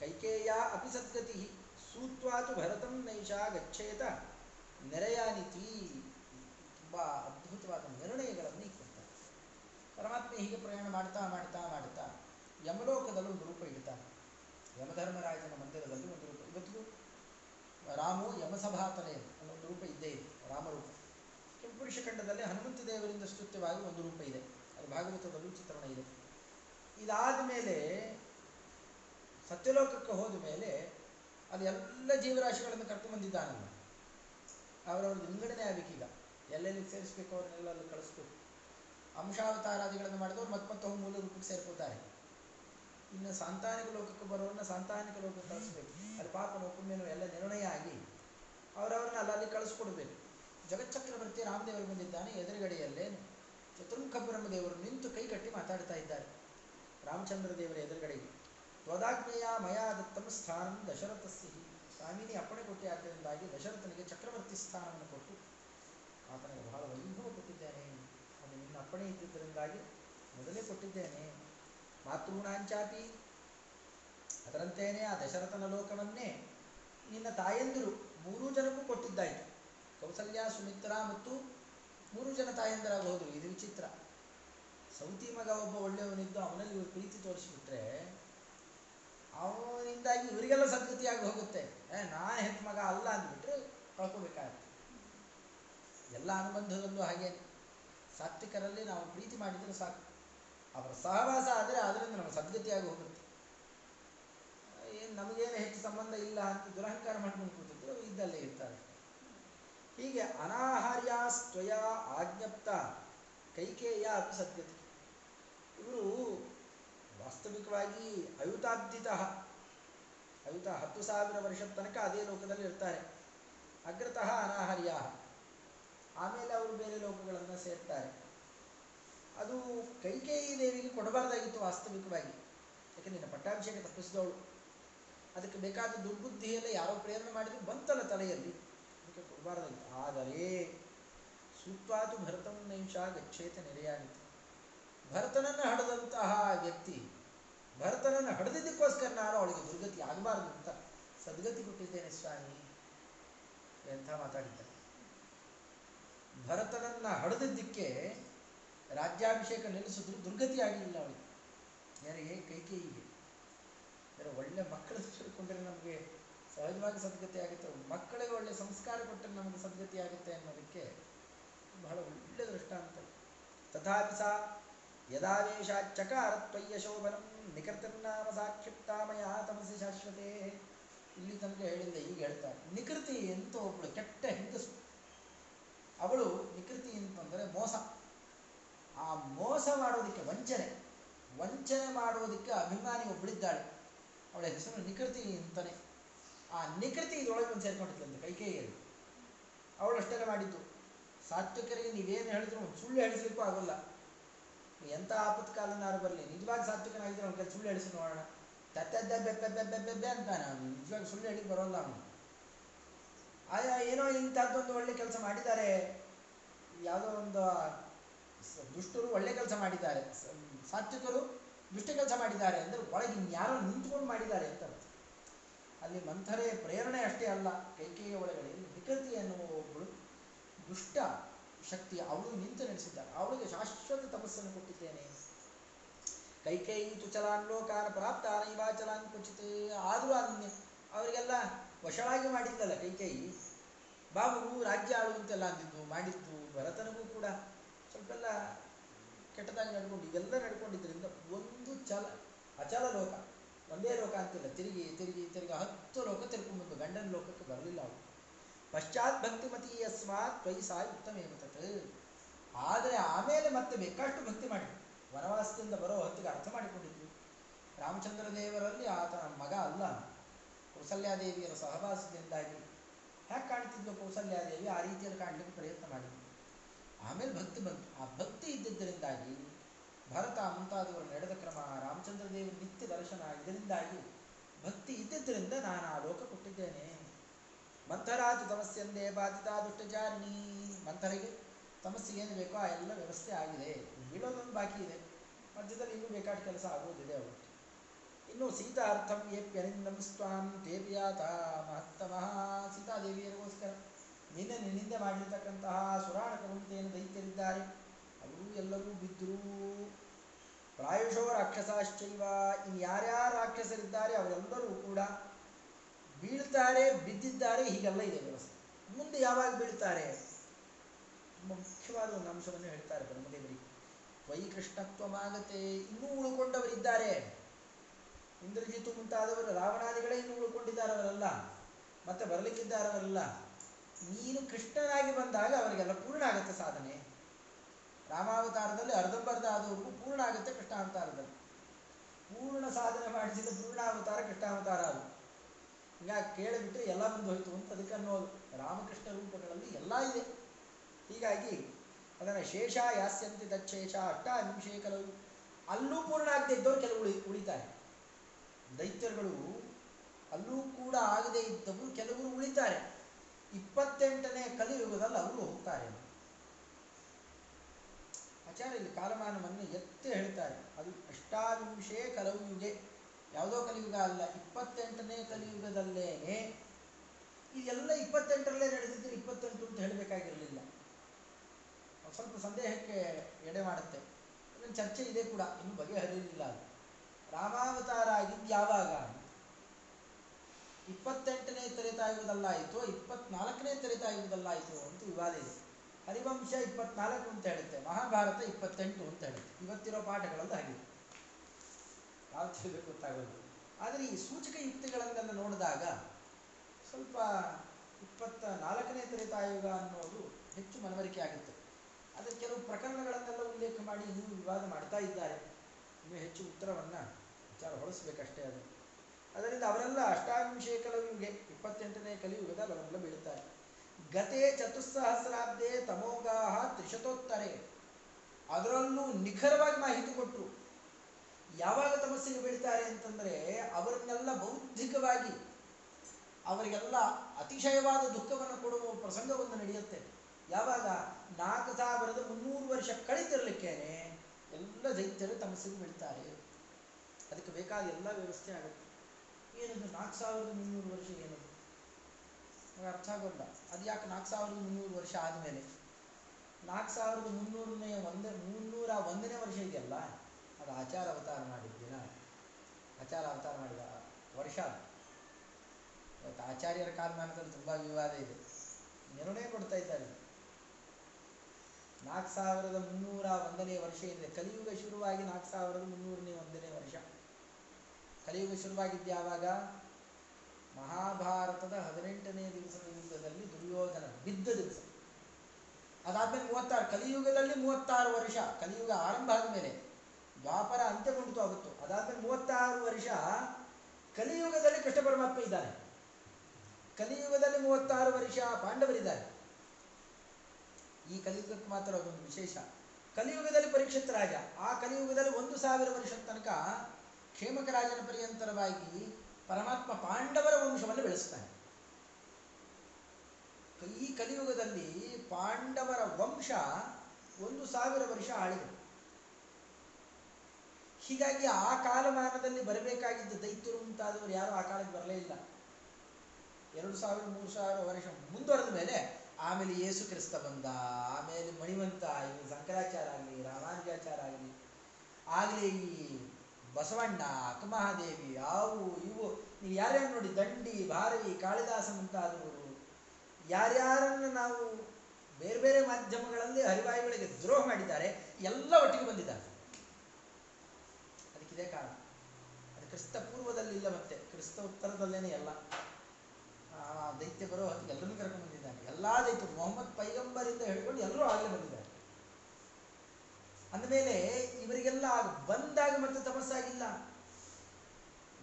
ಕೈಕೇಯ ಅಪಿ ಸದ್ಗತಿ ಸೂತ್ವಾತು ಭರತಂ ನೈಷಾ ಗಚ್ಚೇತ ನೆರೆಯಾನಿತಿ ತುಂಬ ಅದ್ಭುತವಾದ ನಿರ್ಣಯಗಳನ್ನು ಈ ಕೊಡ್ತಾರೆ ಪರಮಾತ್ಮ ಹೀಗೆ ಪ್ರಯಾಣ ಮಾಡ್ತಾ ಮಾಡ್ತಾ ಮಾಡ್ತಾ ಯಮಲೋಕದಲ್ಲಿ ಒಂದು ರೂಪ ಇಡ್ತಾನೆ ಯಮಧರ್ಮರಾಜನ ಮಂದಿರದಲ್ಲಿ ಒಂದು ರೂಪ ಇವತ್ತಿಗೂ ರಾಮು ಯಮಸಭಾತಲೆ ಅನ್ನೋ ಒಂದು ರೂಪ ಇದ್ದೇ ಇದೆ ರಾಮರೂಪ ಕೆಂಪುರುಷ ಖಂಡದಲ್ಲಿ ಹನುಮಂತ ದೇವರಿಂದ ಸ್ತುತ್ಯವಾಗಿ ಒಂದು ರೂಪ ಇದೆ. ಅದು ಭಾಗವತದಲ್ಲೂ ಚಿತ್ರಣ ಇದೆ. ಇದಾದ ಮೇಲೆ ಸತ್ಯಲೋಕಕ್ಕೆ ಹೋದ ಮೇಲೆ ಅದು ಎಲ್ಲ ಜೀವರಾಶಿಗಳನ್ನು ಕರ್ಕೊಂಡ್ಬಂದಿದ್ದಾನಲ್ಲ ಅವರವ್ರದ್ದು ವಿಂಗಡಣೆ ಆಗಬೇಕೀಗ. ಎಲ್ಲೆಲ್ಲಿ ಸೇರಿಸ್ಬೇಕು ಅವ್ರನ್ನೆಲ್ಲ ಅಲ್ಲಿ ಕಳಿಸ್ಬೇಕು. ಅಂಶಾವತಾರಾದಿಗಳನ್ನು ಮಾಡಿದವರು ಮತ್ತೆ ಮೂಲ ರೂಪಕ್ಕೆ ಸೇರ್ಕೋತಾರೆ. ಇನ್ನು ಸಾಂತಾನಿಕ ಲೋಕಕ್ಕೆ ಬರೋರನ್ನ ಸಾಂತಾನಿಕ ಲೋಕಕ್ಕೆ ಕಳಿಸ್ಬೇಕು. ಅಲ್ಲಿ ಪಾಪನು ಪುಣ್ಯನು ಎಲ್ಲ ನಿರ್ಣಯ ಆಗಿ ಅವರವ್ರನ್ನ ಅಲ್ಲಲ್ಲಿ ಕಳಿಸ್ಕೊಡ್ಬೇಕು. ಜಗಚ್ಚಕ್ರವರ್ತಿ ರಾಮದೇವರು ಬಂದಿದ್ದಾನೆ ಎದುರುಗಡೆಯಲ್ಲೇ ಚತುರ್ಮುಖ ಬ್ರಹ್ಮದೇವರು ನಿಂತು ಕೈ ಕಟ್ಟಿ ಮಾತಾಡ್ತಾ ಇದ್ದಾರೆ. ರಾಮಚಂದ್ರ ದೇವರ ಎದುರುಗಡೆಗೆ. ತ್ವದಾಜ್ಞೆಯ ಮಯಾ ಸ್ಥಾನ ದಶರಥ ಸಿಹಿ ಸ್ವಾಮಿನಿ ಅಪ್ಪಣೆ ಕೊಟ್ಟಿ, ಆದ್ದರಿಂದಾಗಿ ದಶರಥನಿಗೆ ಚಕ್ರವರ್ತಿ ಸ್ಥಾನವನ್ನು ಕೊಟ್ಟು ಆತನಿಗೆ ಬಹಳ ವೈಭವ ಕೊಟ್ಟಿದ್ದೇನೆ. ಅದು ನಿನ್ನ ಅಪ್ಪಣೆ ಇದ್ದಿದ್ದರಿಂದಾಗಿ ಮೊದಲೇ ಕೊಟ್ಟಿದ್ದೇನೆ. ಮಾತೃಣಾಂಚಾಪಿ ಅದರಂತೆಯೇ ಆ ದಶರಥನ ಲೋಕವನ್ನೇ ನಿನ್ನ ತಾಯಂದಿರು ಮೂರೂ ಜನಕ್ಕೂ ಕೊಟ್ಟಿದ್ದಾಯಿತು. ಕೌಸಲ್ಯ, ಸುಮಿತ್ರ ಮತ್ತು ಮೂರು ಜನ ತಾಯಂದಿರಾಗಬಹುದು. ಇದು ವಿಚಿತ್ರ. ಸೌತಿ ಮಗ ಒಬ್ಬ ಒಳ್ಳೆಯವನಿದ್ದು ಅವನಲ್ಲಿ ಇವರು ಪ್ರೀತಿ ತೋರಿಸಿಬಿಟ್ರೆ ಅವನಿಂದಾಗಿ ಇವರಿಗೆಲ್ಲ ಸದ್ಗತಿಯಾಗಿ ಹೋಗುತ್ತೆ. ಏ ನಾ ಹೆತ್ತ ಮಗ ಅಲ್ಲ ಅಂದ್ಬಿಟ್ರೆ ಕಳ್ಕೊಬೇಕಾಗತ್ತೆ. ಎಲ್ಲ ಅನುಬಂಧದಲ್ಲೂ ಹಾಗೆ ಸಾತ್ವಿಕರಲ್ಲಿ ನಾವು ಪ್ರೀತಿ ಮಾಡಿದರೆ ಸಾಕು. ಅವರ ಸಹವಾಸ ಆದರೆ ಅದರಿಂದ ನಮ್ಮ ಸದ್ಗತಿಯಾಗಿ ಹೋಗುತ್ತೆ. ಏನು ನಮಗೇನು ಹೆಚ್ಚು ಸಂಬಂಧ ಇಲ್ಲ ಅಂತ ದುರಹಂಕಾರ ಮಾಡ್ಕೊಂಡು ಕೂತಿದ್ರು ಇದ್ದಲ್ಲೇ ಇರ್ತಾರೆ. ಹೀಗೆ ಅನಾಹಾರ್ಯಾಸ್ತ್ವಯ ಆಜ್ಞಪ್ತ ಕೈಕೇಯ ಅಪಿ ಸತ್ಯತೆ. ಇವರು ವಾಸ್ತವಿಕವಾಗಿ ಅಯುತಾದ್ಯತ ಅಯುತ ಹತ್ತು ಸಾವಿರ ವರ್ಷದ ತನಕ ಅದೇ ಲೋಕದಲ್ಲಿ ಇರ್ತಾರೆ. ಅಗ್ರತಃ ಅನಾಹಾರ್ಯ. ಆಮೇಲೆ ಅವರು ಬೇರೆ ಲೋಕಗಳನ್ನು ಸೇರ್ತಾರೆ. ಅದು ಕೈಕೇಯಿ ದೇವಿಗೆ ಕೊಡಬಾರ್ದಾಗಿತ್ತು ವಾಸ್ತವಿಕವಾಗಿ. ಯಾಕೆ ನಿನ್ನ ಪಟ್ಟಾಭಿಷೇಕ ತಪ್ಪಿಸಿದವಳು. ಅದಕ್ಕೆ ಬೇಕಾದ ದುರ್ಬುದ್ಧಿಯಲ್ಲ ಯಾರೋ ಪ್ರೇರಣೆ ಮಾಡಿದ್ರು ಬಂತಲ್ಲ ತಲೆಯಲ್ಲಿ. ಅದಕ್ಕೆ ಕೊಡಬಾರ್ದಂತ. ಆದರೆ ಸುತ್ವಾತು ಭರತಂ ನೈಷ ಗಚ್ಚೇತ ನೆರೆಯಾಗಿತ್ತು. ಭರತನನ್ನು ಹಡದಂತಹ ವ್ಯಕ್ತಿ, ಭರತನನ್ನು ಹಡೆದಿದ್ದಕ್ಕೋಸ್ಕರ ನಾನು ಅವಳಿಗೆ ದುರ್ಗತಿ ಆಗಬಾರ್ದು ಅಂತ ಸದ್ಗತಿ ಕೊಟ್ಟಿದ್ದೇನೆ ಸ್ವಾಮಿ ಎಂಥ ಮಾತಾಡಿದ್ದ ಭರತನನ್ನ ಹಡದಿದ್ದಕ್ಕೆ ರಾಜ್ಯಾಭಿಷೇಕ ನಿಲ್ಲಿಸಿದ್ರು ದುರ್ಗತಿ ಆಗಲಿಲ್ಲ ಅವಳಿಗೆ. ಯಾರಿಗೆ? ಕೈಕೇಯಿಗೆ ಅಂದರೆ ಒಳ್ಳೆ ಮಕ್ಕಳು ಕೊಟ್ಟರೆ ನಮಗೆ ಸಹಜವಾಗಿ ಸದ್ಗತಿ ಆಗುತ್ತೆ. ಮಕ್ಕಳಿಗೆ ಒಳ್ಳೆ ಸಂಸ್ಕಾರ ಕೊಟ್ಟರೆ ನಮಗೆ ಸದ್ಗತಿ ಆಗುತ್ತೆ ಅನ್ನೋದಕ್ಕೆ ಬಹಳ ಒಳ್ಳೆ ದೃಷ್ಟಾಂತ. ತಥಾಪಿ ಸಾ ಯದಾವೇಶಾಚಕಾರ ತ್ವಯ್ಯ ಶೋಭನಂ ನಿಕೃತಿರ್ನಾಮ ಸಾಕ್ಷಿಪ್ತಾಮಯ ತಮಸಿ ಶಾಶ್ವತೇ. ಇಲ್ಲಿ ತನಕ ಹೇಳಿಲ್ಲ ಈಗ ಹೇಳ್ತಾರೆ. ನಿಕೃತಿ ಅಂತ ಒಬ್ಬಳು ಕೆಟ್ಟ ಹೆಂಗಸು. ಅವಳು ನಿಕೃತಿ ಅಂತಂದರೆ ಮೋಸ. ಆ ಮೋಸ ಮಾಡೋದಕ್ಕೆ ವಂಚನೆ. ವಂಚನೆ ಮಾಡೋದಕ್ಕೆ ಅಭಿಮಾನಿ ಒಬ್ಬಳಿದ್ದಾಳೆ ಅವಳ, ಹೆಸರು ನಿಕೃತಿ ಅಂತಾನೆ. ಆ ನಿಕೃತಿ ಇದೊಳಗೆ ಒಂದು ಸೇರ್ಕೊಂಡಿದ್ದಂತೆ ಕೈಕೇಯಿಯಲ್ಲಿ. ಅವಳು ಅಷ್ಟೆಲ್ಲ ಮಾಡಿದ್ದು. ಸಾತ್ವಿಕರಿಗೆ ನೀವೇನು ಹೇಳಿದ್ರು ಒಂದು ಸುಳ್ಳು ಹೇಳಿಸ್ಲಿಕ್ಕೂ ಆಗೋಲ್ಲ. ಎಂಥ ಆಪತ್ಕಾಲನಾರು ಬರಲಿ, ನಿಜವಾಗಿ ಸಾತ್ವಿಕನಾಗಿದ್ರೆ ಅವನ ಕೈ ಸುಳ್ಳು ಹೇಳಿಸಿ ನೋಡೋಣ. ತತ್ತೆದ್ದೆ ಅಂತಾನೆ ಅವನು. ನಿಜವಾಗಿ ಸುಳ್ಳು ಹೇಳಿ ಬರೋಲ್ಲ ಅವನು. ಆಯಾ, ಏನೋ ಇಂಥದ್ದೊಂದು ಒಳ್ಳೆ ಕೆಲಸ ಮಾಡಿದ್ದಾರೆ. ಯಾವುದೋ ಒಂದು ದುಷ್ಟರು ಒಳ್ಳೆ ಕೆಲಸ ಮಾಡಿದ್ದಾರೆ. ಸಾತ್ವಿಕರು ದುಷ್ಟ ಕೆಲಸ ಮಾಡಿದ್ದಾರೆ ಅಂದರೆ ಒಳಗೆ ಇನ್ಯಾರೋ ನಿಂತ್ಕೊಂಡು ಮಾಡಿದ್ದಾರೆ ಅಂತ. ಅಲ್ಲಿ ಮಂಥರೇ ಪ್ರೇರಣೆ ಅಷ್ಟೇ ಅಲ್ಲ, ಕೈಕೇಯ ಒಳಗಡೆ ವಿಕೃತಿ ಎನ್ನುವ ಒಬ್ಬಳು ದುಷ್ಟ ಶಕ್ತಿ ಅವಳು ನಿಂತು ನಡೆಸಿದ್ದಾರೆ ಅವಳಿಗೆ ಶಾಶ್ವತ ತಪಸ್ಸನ್ನು ಕೊಟ್ಟಿದ್ದೇನೆ. ಕೈಕೇಯಿ ತುಚಲಾನ್ ಲೋಕಾನ ಪ್ರಾಪ್ತ ಇವಾಚಲಾನ್ ಕುಚಿತ್. ಆದರೂ ಅನ್ಯ ಅವರಿಗೆಲ್ಲ ವಶಳಾಗಿ ಮಾಡಿದ್ದಲ್ಲ ಕೈಕೇಯಿ. ಬಾಬು ರಾಜ್ಯ ಆಳುವಂತೆಲ್ಲ ಅಂದಿದ್ದು, ಮಾಡಿದ್ದು ಭರತನಿಗೂ ಕೂಡ. ಸ್ವಲ್ಪ ಎಲ್ಲ ಕೆಟ್ಟದಾಗಿ ನಡ್ಕೊಂಡು ಇವೆಲ್ಲ ನಡ್ಕೊಂಡಿದ್ದರಿಂದ ಒಂದು ಚಲ ಅಚಲ ಲೋಕ, ಒಂದೇ ಲೋಕ ಅಂತಿಲ್ಲ. ತಿರುಗಿ ತಿರುಗಿ ತಿರುಗಿ ಹತ್ತು ಲೋಕ ತಿರ್ಕೊಂಡ್ಬಂದು ಗಂಡನ ಲೋಕಕ್ಕೆ ಬರಲಿಲ್ಲ ಅವರು. ಪಶ್ಚಾತ್ ಭಕ್ತಿಮತಿ ಯಸ್ಮಾತ್ ತ್ವಯಿ ಉತ್ತಮ ತತ್ ಆದರೆ ಆಮೇಲೆ ಮತ್ತೆ ಬೇಕಾಷ್ಟು ಭಕ್ತಿ ಮಾಡಿ ವನವಾಸದಿಂದ ಬರೋ ಹೊತ್ತಿಗೆ ಅರ್ಥ ಮಾಡಿಕೊಂಡಿದ್ರು. ರಾಮಚಂದ್ರ ದೇವರಲ್ಲಿ ಆತನ ಮಗ ಅಲ್ಲ. ಕೌಸಲ್ಯಾದೇವಿಯರ ಸಹವಾಸದಿಂದಾಗಿ ಹ್ಯಾಕ್ ಕಾಣ್ತಿದ್ಲು ಕೌಸಲ್ಯಾದೇವಿ ಆ ರೀತಿಯಲ್ಲಿ ಕಾಣಲಿಕ್ಕೆ ಪ್ರಯತ್ನ ಮಾಡಿದ್ಲು ಆಮೇಲೆ ಭಕ್ತಿ ಬಂತು ಆ ಭಕ್ತಿ ಇದ್ದಿದ್ದರಿಂದಾಗಿ ಭರತ ಮುಂತಾದವರು ನಡೆದ ಕ್ರಮ, ರಾಮಚಂದ್ರ ದೇವರ ನಿತ್ಯ ದರ್ಶನ ಇದರಿಂದಾಗಿ ಭಕ್ತಿ ಇದ್ದಿದ್ದರಿಂದ ನಾನು ಆ ಲೋಕ ಕೊಟ್ಟಿದ್ದೇನೆ. ಮಂಥರಾಜು ತಮಸ್ಸೆಂದೇ ಬಾಧಿತ ದುಷ್ಟಚಾರಿಣಿ ಮಂಥರಿಗೆ ತಮಸ್ಸಿಗೆ ಏನು ಬೇಕೋ ಆ ಎಲ್ಲ ವ್ಯವಸ್ಥೆ ಆಗಿದೆ. ಬೀಳೋದೊಂದು ಬಾಕಿ ಇದೆ. ಮಧ್ಯದಲ್ಲಿ ಇನ್ನೂ ಬೇಕಾದ ಕೆಲಸ ಆಗುವುದಿದೆ ಅವರು ಇನ್ನು ಸೀತಾರ್ಥಂ ಏಪ್ಯನಿಂದಂ ಸ್ವಾಂ ದೇವಿಯಾತ ಮಹತ್ತಮಃ ಸೀತಾದೇವಿಯರಿಗೋಸ್ಕರ. ನಿನ್ನೆ ನಿನ್ನಿಂದ ಮಾಡಿರ್ತಕ್ಕಂತಹ ಸುರಾಣ ಕುಂತೆಯನ್ನು ದೈತ್ಯರಿದ್ದಾರೆ. ಅವರು ಎಲ್ಲರೂ ಬಿದ್ದರು ಪ್ರಾಯುಷೋ ರಾಕ್ಷಸಾಶ್ಚೈವ, ಇನ್ನು ಯಾರ್ಯಾರು ರಾಕ್ಷಸರಿದ್ದಾರೆ ಅವರೆಲ್ಲರೂ ಕೂಡ ಬೀಳ್ತಾರೆ, ಬಿದ್ದಿದ್ದಾರೆ, ಹೀಗೆಲ್ಲ ಇದೆ ವ್ಯವಸ್ಥೆ. ಮುಂದೆ ಯಾವಾಗ ಬೀಳ್ತಾರೆ? ತುಂಬ ಮುಖ್ಯವಾದ ಒಂದು ಅಂಶವನ್ನು ಹೇಳ್ತಾರೆ ಬ್ರಹ್ಮದೇವರಿಗೆ. ವೈ ಕೃಷ್ಣತ್ವಮಾಗತೆ ಇನ್ನೂ ಉಳ್ಕೊಂಡವರಿದ್ದಾರೆ. ಇಂದ್ರಜಿತು ಮುಂತಾದವರು ರಾವಣಾದಿಗಳೇ ಇನ್ನೂ ಉಳ್ಕೊಂಡಿದ್ದಾರೆ ಅವರೆಲ್ಲ ಮತ್ತೆ ಬರಲಿಕ್ಕಿದ್ದಾರೆ ಅವರೆಲ್ಲ ನೀನು ಕೃಷ್ಣನಾಗಿ ಬಂದಾಗ ಅವರಿಗೆಲ್ಲ ಪೂರ್ಣ ಆಗುತ್ತೆ ಸಾಧನೆ. ರಾಮಾವತಾರದಲ್ಲಿ ಅರ್ಧಂಬರ್ಧ ಆದವರೆಗೂ ಪೂರ್ಣ ಆಗುತ್ತೆ ಕೃಷ್ಣಾವತಾರದಲ್ಲಿ. ಪೂರ್ಣ ಸಾಧನೆ ಮಾಡಿಸಿದ ಪೂರ್ಣಾವತಾರ, ಕೃಷ್ಣಾವತಾರ ಅದು. ಈಗ ಕೇಳಿಬಿಟ್ರೆ ಎಲ್ಲ ಬಂದು ಹೋಯ್ತು ಅಂತ ಅದಕ್ಕೆ ಅನ್ನೋದು ರಾಮಕೃಷ್ಣ ರೂಪಗಳಲ್ಲಿ ಎಲ್ಲ ಇದೆ. ಹೀಗಾಗಿ ಅದನ್ನು ಶೇಷ ಯಾಸ್ಯಂತಿ ತಚ್ಚೇಷ ಅಷ್ಟ ನಿಮಿಷೇ ಅಲ್ಲೂ ಪೂರ್ಣ ಆಗದೆ ಇದ್ದವರು ಕೆಲವು ಉಳಿ, ಉಳಿತಾರೆ. ದೈತ್ಯರುಗಳು ಅಲ್ಲೂ ಕೂಡ ಆಗದೇ ಇದ್ದವರು ಕೆಲವರು ಉಳಿತಾರೆ. ಇಪ್ಪತ್ತೆಂಟನೇ ಕಲಿಯುಗದಲ್ಲಿ ಅವರು ಹೋಗ್ತಾರೆ. ಆಚಾರ್ಯ ಇಲ್ಲಿ ಕಾಲಮಾನವನ್ನು ಎತ್ತಿ ಹೇಳ್ತಾರೆ. ಅದು ಅಷ್ಟಾವಿಂಶೇ ಕಲಯುಗೆ. ಯಾವುದೋ ಕಲಿಯುಗ ಅಲ್ಲ, ಇಪ್ಪತ್ತೆಂಟನೇ ಕಲಿಯುಗದಲ್ಲೇ. ಇದೆಲ್ಲ ಇಪ್ಪತ್ತೆಂಟರಲ್ಲೇ ನಡೆದಿದ್ದರೆ ಇಪ್ಪತ್ತೆಂಟು ಅಂತ ಹೇಳಬೇಕಾಗಿರಲಿಲ್ಲ. ಸ್ವಲ್ಪ ಸಂದೇಹಕ್ಕೆ ಎಡೆ ಮಾಡುತ್ತೆ. ಚರ್ಚೆ ಇದೆ ಕೂಡ, ಇನ್ನು ಬಗೆಹರಿಲಿಲ್ಲ ಅದು. ರಾಮಾವತಾರ ಆಗಿದ್ದು ಯಾವಾಗ? ಇಪ್ಪತ್ತೆಂಟನೇ ತೆರೆತಾಯುವುದಲ್ಲಾಯಿತು ಇಪ್ಪತ್ನಾಲ್ಕನೇ ತೆರೆತಾಯುವುದಲ್ಲಾಯಿತು ಅಂತ ವಿವಾದ ಇದೆ. ಹರಿವಂಶ ಇಪ್ಪತ್ನಾಲ್ಕು ಅಂತ ಹೇಳುತ್ತೆ ಮಹಾಭಾರತ ಇಪ್ಪತ್ತೆಂಟು ಅಂತ ಹೇಳುತ್ತೆ. ಇವತ್ತಿರೋ ಪಾಠಗಳಲ್ಲಿ ಹಾಗೆ. ಯಾವ್ದು ತಿಳಿಬೇಕು ಗೊತ್ತಾಗೋದು? ಆದರೆ ಈ ಸೂಚಕ ಯುಕ್ತಿಗಳನ್ನೆಲ್ಲ ನೋಡಿದಾಗ ಸ್ವಲ್ಪ ಇಪ್ಪತ್ತ ನಾಲ್ಕನೇ ತೆರೆತಾಯುಗ ಅನ್ನೋದು ಹೆಚ್ಚು ಮನವರಿಕೆ ಆಗುತ್ತೆ. ಆದರೆ ಕೆಲವು ಪ್ರಕರಣಗಳನ್ನೆಲ್ಲ ಉಲ್ಲೇಖ ಮಾಡಿ ಇನ್ನೂ ವಿವಾದ ಮಾಡ್ತಾ ಇದ್ದಾರೆ. ಇನ್ನೂ ಹೆಚ್ಚು ಉತ್ತರವನ್ನು ವಿಚಾರ ಹೊಳಿಸ್ಬೇಕಷ್ಟೇ ಅದು. ಅದರಿಂದ ಅವರೆಲ್ಲ ಅಷ್ಟಾವಿಂಶೇ ಕಲಯುಗೆ ಇಪ್ಪತ್ತೆಂಟನೇ ಕಲಿಯುಗದಲ್ಲಿ ಅವರೆಲ್ಲ ಬೀಳುತ್ತಾರೆ. ಗತೆ ಚತುಸ್ಸಹಸ್ರಾಬ್ದೆ ತಮೋಗಾಹ ತ್ರಿಶತೋತ್ತರೆ. ಅದರಲ್ಲೂ ನಿಖರವಾಗಿ ಮಾಹಿತಿ ಕೊಟ್ಟರು ಯಾವಾಗ ತಮಸ್ಸಿಗೆ ಬೀಳ್ತಾರೆ ಅಂತಂದರೆ ಅವರನ್ನೆಲ್ಲ ಬೌದ್ಧಿಕವಾಗಿ ಅವರಿಗೆಲ್ಲ ಅತಿಶಯವಾದ ದುಃಖವನ್ನು ಕೊಡುವ ಪ್ರಸಂಗವನ್ನು ನಡೆಯುತ್ತೆ. ಯಾವಾಗ ನಾಲ್ಕು ಸಾವಿರದ ಮುನ್ನೂರು ವರ್ಷ ಕಳಿತಿರಲಿಕ್ಕೇನೆ ಎಲ್ಲ ದೈತ್ಯರು ತಮಸ್ಸಿಗೆ ಬೀಳ್ತಾರೆ. ಅದಕ್ಕೆ ಬೇಕಾದ ಎಲ್ಲ ವ್ಯವಸ್ಥೆ ಆಗುತ್ತೆ. ಏನದು? ನಾಲ್ಕು ಸಾವಿರದ ಮುನ್ನೂರು ವರ್ಷ ಏನದು? ನಮಗೆ ಅರ್ಥ ಆಗೋಲ್ಲ. ಅದು ಯಾಕೆ ನಾಲ್ಕು ಸಾವಿರದ ಮುನ್ನೂರು ವರ್ಷ ಆದಮೇಲೆ? ನಾಲ್ಕು ಸಾವಿರದ ಮುನ್ನೂರನೇ ಒಂದೇ, ಮುನ್ನೂರ ಒಂದನೇ ವರ್ಷ ಇದೆಯಲ್ಲ? ಅದು ಆಚಾರ ಅವತಾರ ಮಾಡಿದ ದಿನ ಆಚಾರ ಅವತಾರ ಮಾಡಿದ ವರ್ಷ. ಇವತ್ತು ಆಚಾರ್ಯರ ಕಾಲಮಾನದಲ್ಲಿ ತುಂಬ ವಿವಾದ ಇದೆ. ನಿರ್ಣಯ ಕೊಡ್ತಾ ಇದ್ದಾರೆ. ನಾಲ್ಕು ಸಾವಿರದ ಮುನ್ನೂರ ಒಂದನೇ ವರ್ಷ ಇದೆ ಕಲಿಯುಗ ಶುರುವಾಗಿ ನಾಲ್ಕು ಸಾವಿರದ ಮುನ್ನೂರನೇ ಒಂದನೇ ವರ್ಷ. ಕಲಿಯುಗ ಶುರುವಾಗಿದ್ಯಾವಾಗ ಮಹಾಭಾರತದ ಹದಿನೆಂಟನೇ ದಿವಸದ ಯುದ್ಧದಲ್ಲಿ ದುರ್ಯೋಧನ ಬಿದ್ದ ದಿವಸ. ಅದಾದ್ಮೇಲೆ ಮೂವತ್ತಾರು, ಕಲಿಯುಗದಲ್ಲಿ ಮೂವತ್ತಾರು ವರ್ಷ. ಕಲಿಯುಗ ಆರಂಭ ಆದಮೇಲೆ ದ್ವಾಪರ ಅಂತ್ಯಗೊಂಡಿತು ಆಗುತ್ತೋ. ಅದಾದ್ಮೇಲೆ ಮೂವತ್ತಾರು ವರ್ಷ ಕಲಿಯುಗದಲ್ಲಿ ಕೃಷ್ಣ ಪರಮಾತ್ಮ ಇದ್ದಾನೆ. ಕಲಿಯುಗದಲ್ಲಿ ಮೂವತ್ತಾರು ವರ್ಷ ಪಾಂಡವರಿದ್ದಾರೆ. ಈ ಕಲಿಯುಗಕ್ಕೆ ಮಾತ್ರ ಅದೊಂದು ವಿಶೇಷ. ಕಲಿಯುಗದಲ್ಲಿ ಪರೀಕ್ಷಿತ್ ರಾಜ. ಆ ಕಲಿಯುಗದಲ್ಲಿ ಒಂದು ಸಾವಿರ ವರ್ಷದ ತನಕ ಕ್ಷೇಮಕ ರಾಜನ ಪರ್ಯಂತರವಾಗಿ ಪರಮಾತ್ಮ ಪಾಂಡವರ ವಂಶವನ್ನು ಬೆಳೆಸ್ತಾನೆ. ಈ ಕಲಿಯುಗದಲ್ಲಿ ಪಾಂಡವರ ವಂಶ ಒಂದು ಸಾವಿರ ವರ್ಷ ಆಳಿದೆ. ಹೀಗಾಗಿ ಆ ಕಾಲಮಾನದಲ್ಲಿ ಬರಬೇಕಾಗಿದ್ದ ದೈತ್ಯರು ಮುಂತಾದವರು ಯಾರು ಆ ಕಾಲಕ್ಕೆ ಬರಲೇ ಇಲ್ಲ. ಎರಡು ಸಾವಿರ, ಮೂರು ಸಾವಿರ ವರ್ಷ ಮುಂದುವರೆದ ಮೇಲೆ ಆಮೇಲೆ ಯೇಸು ಕ್ರಿಸ್ತ ಬಂದ, ಆಮೇಲೆ ಮಣಿವಂತ ಆಗಲಿ ಶಂಕರಾಚಾರ ಆಗಲಿ, ರಾಮಾನುಜಾಚಾರ ಆಗಲಿ ಆಗಲಿ ಈ ಬಸವಣ್ಣ ಅಕ್ಕಮಹಾದೇವಿ ಅವು ಇವು. ನೀವು ಯಾರ್ಯಾರು ನೋಡಿ, ದಂಡಿ, ಭಾರವಿ, ಕಾಳಿದಾಸ ಮುಂತಾದವರು, ಯಾರ್ಯಾರನ್ನು ನಾವು ಬೇರೆ ಬೇರೆ ಮಾಧ್ಯಮಗಳಲ್ಲಿ ಹರಿವಾಯುಗಳಿಗೆ ದ್ರೋಹ ಮಾಡಿದ್ದಾರೆ, ಎಲ್ಲ ಒಟ್ಟಿಗೆ ಬಂದಿದ್ದಾರೆ. ಅದಕ್ಕಿದೆ ಕಾರಣ. ಅದು ಕ್ರಿಸ್ತ ಪೂರ್ವದಲ್ಲಿಲ್ಲ ಮತ್ತೆ ಕ್ರಿಸ್ತ ಉತ್ತರದಲ್ಲೇನೆ ಎಲ್ಲ. ದೈತ್ಯ ಬರೋ ಹೊತ್ತಿಗೆ ಎಲ್ಲರನ್ನೂ ಕರ್ಕೊಂಡು ಬಂದಿದ್ದಾನೆ ಎಲ್ಲ ದೈತ್ಯರು, ಮೊಹಮ್ಮದ್ ಪೈಗಂಬರಿಂದ ಎಲ್ಲರೂ ಆಗಲೇ ಬಂದಿದ್ದಾರೆ. ಅಂದಮೇಲೆ ಇವರಿಗೆಲ್ಲ ಬಂದಾಗ ಮತ್ತೆ ತಪಸ್ಸಾಗಿಲ್ಲ.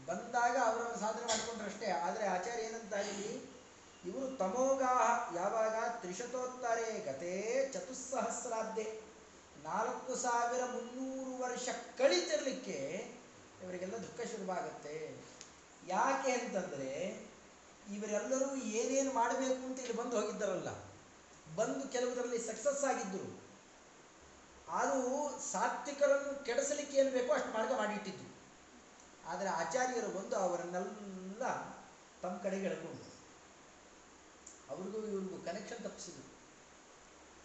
ಬಂದಾಗ ಅವರನ್ನು ಸಾಧನೆ ಮಾಡಿಕೊಂಡ್ರಷ್ಟೇ. ಆದರೆ ಆಚಾರ್ಯ ಏನಂತ ಇಲ್ಲಿ ಇವರು ತಮೋಗಾಹ ಯಾವಾಗ ತ್ರಿಶತೋತ್ತಾರೆ ಗತೇ ಚತುಸ್ಸಹಸ್ರಾದ್ದೆ ನಾಲ್ಕು ಸಾವಿರ ಮುನ್ನೂರು ವರ್ಷ ಕಳಿತಿರ್ಲಿಕ್ಕೆ ಇವರಿಗೆಲ್ಲ ದುಃಖ ಶುರುವಾಗತ್ತೆ. ಯಾಕೆ ಅಂತಂದರೆ, ಇವರೆಲ್ಲರೂ ಏನೇನು ಮಾಡಬೇಕು ಅಂತ ಇಲ್ಲಿ ಬಂದು ಹೋಗಿದ್ದಾರಲ್ಲ. ಬಂದು ಕೆಲವರಲ್ಲಿ ಸಕ್ಸಸ್ ಆಗಿದ್ದರು ಅದು ಸಾತ್ವಿಕರನ್ನು ಕೆಡಿಸಲಿಕ್ಕೆ ಏನು ಬೇಕೋ ಅಷ್ಟು ಮಾರ್ಗ ಮಾಡಿಟ್ಟಿದ್ದು ಆದರೆ ಆಚಾರ್ಯರು ಬಂದು ಅವರನ್ನೆಲ್ಲ ತಮ್ಮ ಕಡೆಗೆ ಎಳ್ಕೊಂಡು ಅವ್ರಿಗೂ ಇವ್ರಿಗೂ ಕನೆಕ್ಷನ್ ತಪ್ಪಿಸಿದ್ರು.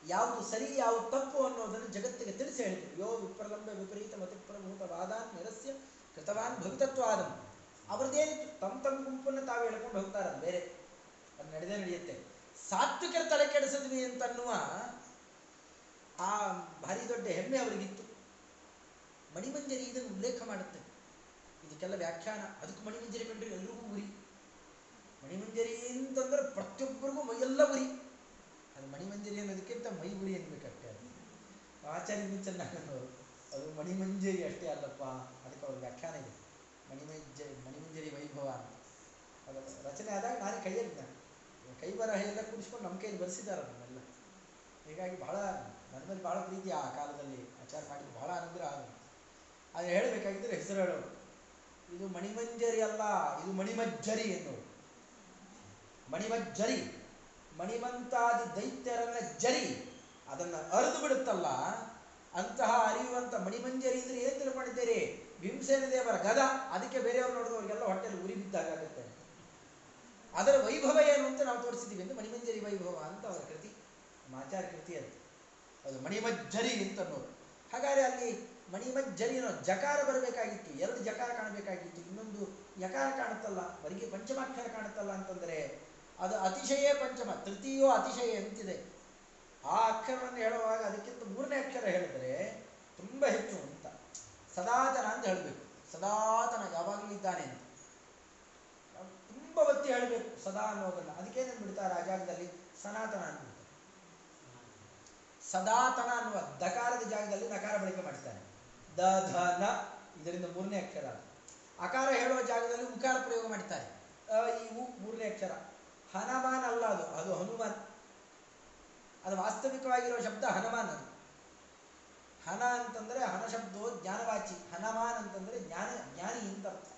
ಯಾವುದು ಸರಿ, ಯಾವುದು ತಪ್ಪು ಅನ್ನೋದನ್ನು ಜಗತ್ತಿಗೆ ತಿಳಿಸಿ ಹೇಳಿದರು. ಯೋ ವಿಪ್ರಲಂಬ ವಿಪರೀತ ವಾದಾನ್ ನಿರಸ್ಯ ಕೃತವಾನ್ ಭವಿತತ್ವಾದಂ. ಅವ್ರದ್ದೇನಿತ್ತು? ತಮ್ಮ ತಮ್ಮ ಗುಂಪನ್ನು ತಾವು ಹೇಳ್ಕೊಂಡು ಹೋಗ್ತಾರೆ ಬೇರೆ. ಅದು ನಡೆದೇ ನಡೆಯುತ್ತೆ. ಸಾತ್ವಿಕರ ತಲೆ ಕೆಡಿಸಿದ್ವಿ ಅಂತನ್ನುವ ಆ ಭಾರಿ ದೊಡ್ಡ ಹೆಮ್ಮೆ ಅವರಿಗಿತ್ತು. ಮಣಿಮಂಜರಿ ಇದನ್ನು ಉಲ್ಲೇಖ ಮಾಡುತ್ತೆ. ಇದಕ್ಕೆಲ್ಲ ವ್ಯಾಖ್ಯಾನ. ಅದಕ್ಕೆ ಮಣಿಮಂಜರಿ ಕಂಡ್ರೆ ಎಲ್ರಿಗೂ ಉರಿ. ಮಣಿಮಂಜರಿ ಅಂತಂದ್ರೆ ಪ್ರತಿಯೊಬ್ಬರಿಗೂ ಮೈಯೆಲ್ಲ ಉರಿ. ಅದು ಮಣಿಮಂಜರಿ ಅನ್ನೋದಕ್ಕಿಂತ ಮೈ ಉರಿ ಅನ್ಬೇಕಷ್ಟೇ ಅದು. ಆಚಾರ್ಯ ಚೆನ್ನಾಗನ್ನೋರು ಅದು ಮಣಿಮಂಜರಿ ಅಷ್ಟೇ ಅಲ್ಲಪ್ಪ, ಅದಕ್ಕೆ ಅವ್ರ ವ್ಯಾಖ್ಯಾನ ಇದೆ. ಮಣಿಮಂಜ, ಮಣಿಮಂಜರಿ ವೈಭವ ಅಂತ. ಅದು ರಚನೆ ಆದಾಗ ನಾನೇ ಕೈಯಲ್ಲಿ ಕೈ ಬರಹ ಎಲ್ಲ ಕೂಡಿಸ್ಕೊಂಡು ನಮ್ಮ ಕೈಯಲ್ಲಿ ಬರೆಸಿದ್ದಾರೆ ಅದನ್ನೆಲ್ಲ ಹೀಗಾಗಿ ಬಹಳ ನನ್ನ ಮೇಲೆ ಬಹಳ ಪ್ರೀತಿ ಆ ಕಾಲದಲ್ಲಿ, ಆಚಾರ ಮಾಡಿದ್ದು ಬಹಳ ಅನುಗ್ರಹ ಅದು. ಅದು ಹೇಳಬೇಕಾಗಿದ್ದರೆ ಹೆಸರು ಹೇಳೋರು ಇದು ಮಣಿಮಂಜರಿ ಅಲ್ಲ, ಇದು ಮಣಿಮಜ್ಜರಿ ಎನ್ನುವರು ಮಣಿಮಜ್ಜರಿ, ಮಣಿಮಂತಾದಿ ದೈತ್ಯರನ್ನ ಜರಿ, ಅದನ್ನ ಅರಿದು ಬಿಡುತ್ತಲ್ಲ. ಅಂತಹ ಅರಿಯುವಂತ ಮಣಿಮಂಜರಿ ಇದ್ರೆ ಏನ್ ತಿಳ್ಕೊಂಡಿದ್ದೀರಿ? ಭೀಮಸೇನ ದೇವರ ಗದ, ಅದಕ್ಕೆ ಬೇರೆಯವ್ರು ನೋಡಿದ್ರು ಅವರಿಗೆಲ್ಲ ಹೊಟ್ಟೆಯಲ್ಲಿ ಉರಿ ಬಿದ್ದಾಗುತ್ತೆ ಅದರ ವೈಭವ ಏನು ಅಂತ ನಾವು ತೋರಿಸಿದ್ದೀವಿ ಎಂದು ಮಣಿಮಂಜರಿ ವೈಭವ ಅಂತ ಅವರ ಕೃತಿ ಆಚಾರ್ಯ ಕೃತಿ ಅದು. ಅದು ಮಣಿಮಜ್ಜರಿ ಅಂತ ಅನ್ನೋದು ಹಾಗಾದ್ರೆ ಅಲ್ಲಿ ಮಣಿಮಜ್ಜರಿ ಅನ್ನೋ ಜಕಾರ ಬರಬೇಕಾಗಿತ್ತು, ಎರಡು ಜಕಾರ ಕಾಣಬೇಕಾಗಿತ್ತು. ಇನ್ನೊಂದು ಯಕಾರ ಕಾಣುತ್ತಲ್ಲ, ಬರಿಗೆ ಪಂಚಮಾಕ್ಷರ ಕಾಣುತ್ತಲ್ಲ ಅಂತಂದ್ರೆ ಅದು ಅತಿಶಯೇ ಪಂಚಮ, ತೃತೀಯೋ ಅತಿಶಯ ಅಂತಿದೆ. ಆ ಅಕ್ಷರವನ್ನು ಹೇಳುವಾಗ ಅದಕ್ಕಿಂತ ಮೂರನೇ ಅಕ್ಷರ ಹೇಳಿದ್ರೆ ತುಂಬ ಹೆಚ್ಚು ಅಂತ. ಸದಾತನ ಅಂತ ಹೇಳಬೇಕು. ಸದಾತನ ಯಾವಾಗಲೂ ಇದ್ದಾನೆ ಅಂತ. ತುಂಬ ಒತ್ತಿ ಹೇಳಬೇಕು, ಸದಾ ಅನ್ನೋದನ್ನ. ಅದಕ್ಕೇನೇನು ಬಿಡ್ತಾರೆ ಆ ಜಾಗದಲ್ಲಿ? ಸನಾತನ ಅಂದ್ಬಿಡ್ತಾರೆ ಸದಾತನ ಅನ್ನುವ ದಕಾರದ ಜಾಗದಲ್ಲಿ ನಕಾರ ಬಳಕೆ ಮಾಡ್ತಾನೆ ದ, ಧ, ನ, ಇದರಿಂದ ಮೂರನೇ ಅಕ್ಷರ. ಅಕಾರ ಹೇಳುವ ಜಾಗದಲ್ಲಿ ಉಕಾರ ಪ್ರಯೋಗ ಮಾಡ್ತಾರೆ. ಈ ಉ ಮೂರನೇ ಅಕ್ಷರ. ಹನುಮಾನ್ ಅಲ್ಲ ಅದು ಅದು ಹನುಮಾನ್. ಅದು ವಾಸ್ತವಿಕವಾಗಿರೋ ಶಬ್ದ ಹನುಮಾನ್ ಅದು. ಹನ ಅಂತಂದ್ರೆ ಹನ ಶಬ್ದವು ಜ್ಞಾನವಾಚಿ. ಹನುಮಾನ್ ಅಂತಂದ್ರೆ ಜ್ಞಾನ, ಜ್ಞಾನಿ ಅಂತ ಅರ್ಥ.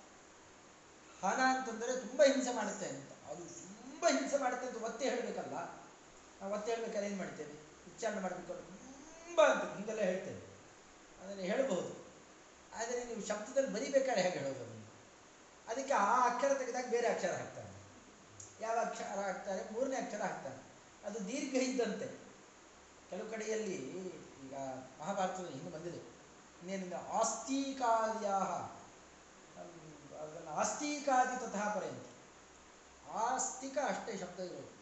ಹನ ಅಂತಂದ್ರೆ ತುಂಬಾ ಹಿಂಸೆ ಮಾಡುತ್ತೆ ಅಂತ. ಅದು ತುಂಬಾ ಹಿಂಸೆ ಮಾಡುತ್ತೆ ಅಂತ ಒತ್ತೆ ಹೇಳಬೇಕಲ್ಲ? ನಾವು ಒತ್ತೆ ಹೇಳ್ಬೇಕಾದ್ರೆ ಏನು ಮಾಡ್ತೇವೆ? ಉಚ್ಚಾರಣೆ ಮಾಡಬೇಕು ತುಂಬ ಅಂತ ಹಿಂಗೆಲ್ಲ ಹೇಳ್ತೇನೆ. ಅದನ್ನು ಹೇಳಬಹುದು. ಆದರೆ ನೀವು ಶಬ್ದದಲ್ಲಿ ಬರಿಬೇಕಾದ್ರೆ ಹೇಗೆ ಹೇಳೋದು ಅದನ್ನು? ಅದಕ್ಕೆ ಆ ಅಕ್ಷರ ತೆಗೆದಾಗ ಬೇರೆ ಅಕ್ಷರ ಹಾಕ್ತಾರೆ. ಯಾವ ಅಕ್ಷರ ಹಾಕ್ತಾರೆ? ಮೂರನೇ ಅಕ್ಷರ ಹಾಕ್ತಾರೆ. ಅದು ದೀರ್ಘ ಇದ್ದಂತೆ. ಕೆಲವು ಕಡೆಯಲ್ಲಿ ಈಗ ಮಹಾಭಾರತದಲ್ಲಿ ಹಿಂದೆ ಬಂದಿದೆ. ಇನ್ನೇನಿಂದ? ಆಸ್ತಿಕಾದ್ಯ ಅದನ್ನು ಆಸ್ತಿಕಾದಿ ತಥಾ ಪರ್ಯಂತ. ಆಸ್ತಿಕ ಅಷ್ಟೇ ಶಬ್ದ ಇರೋದು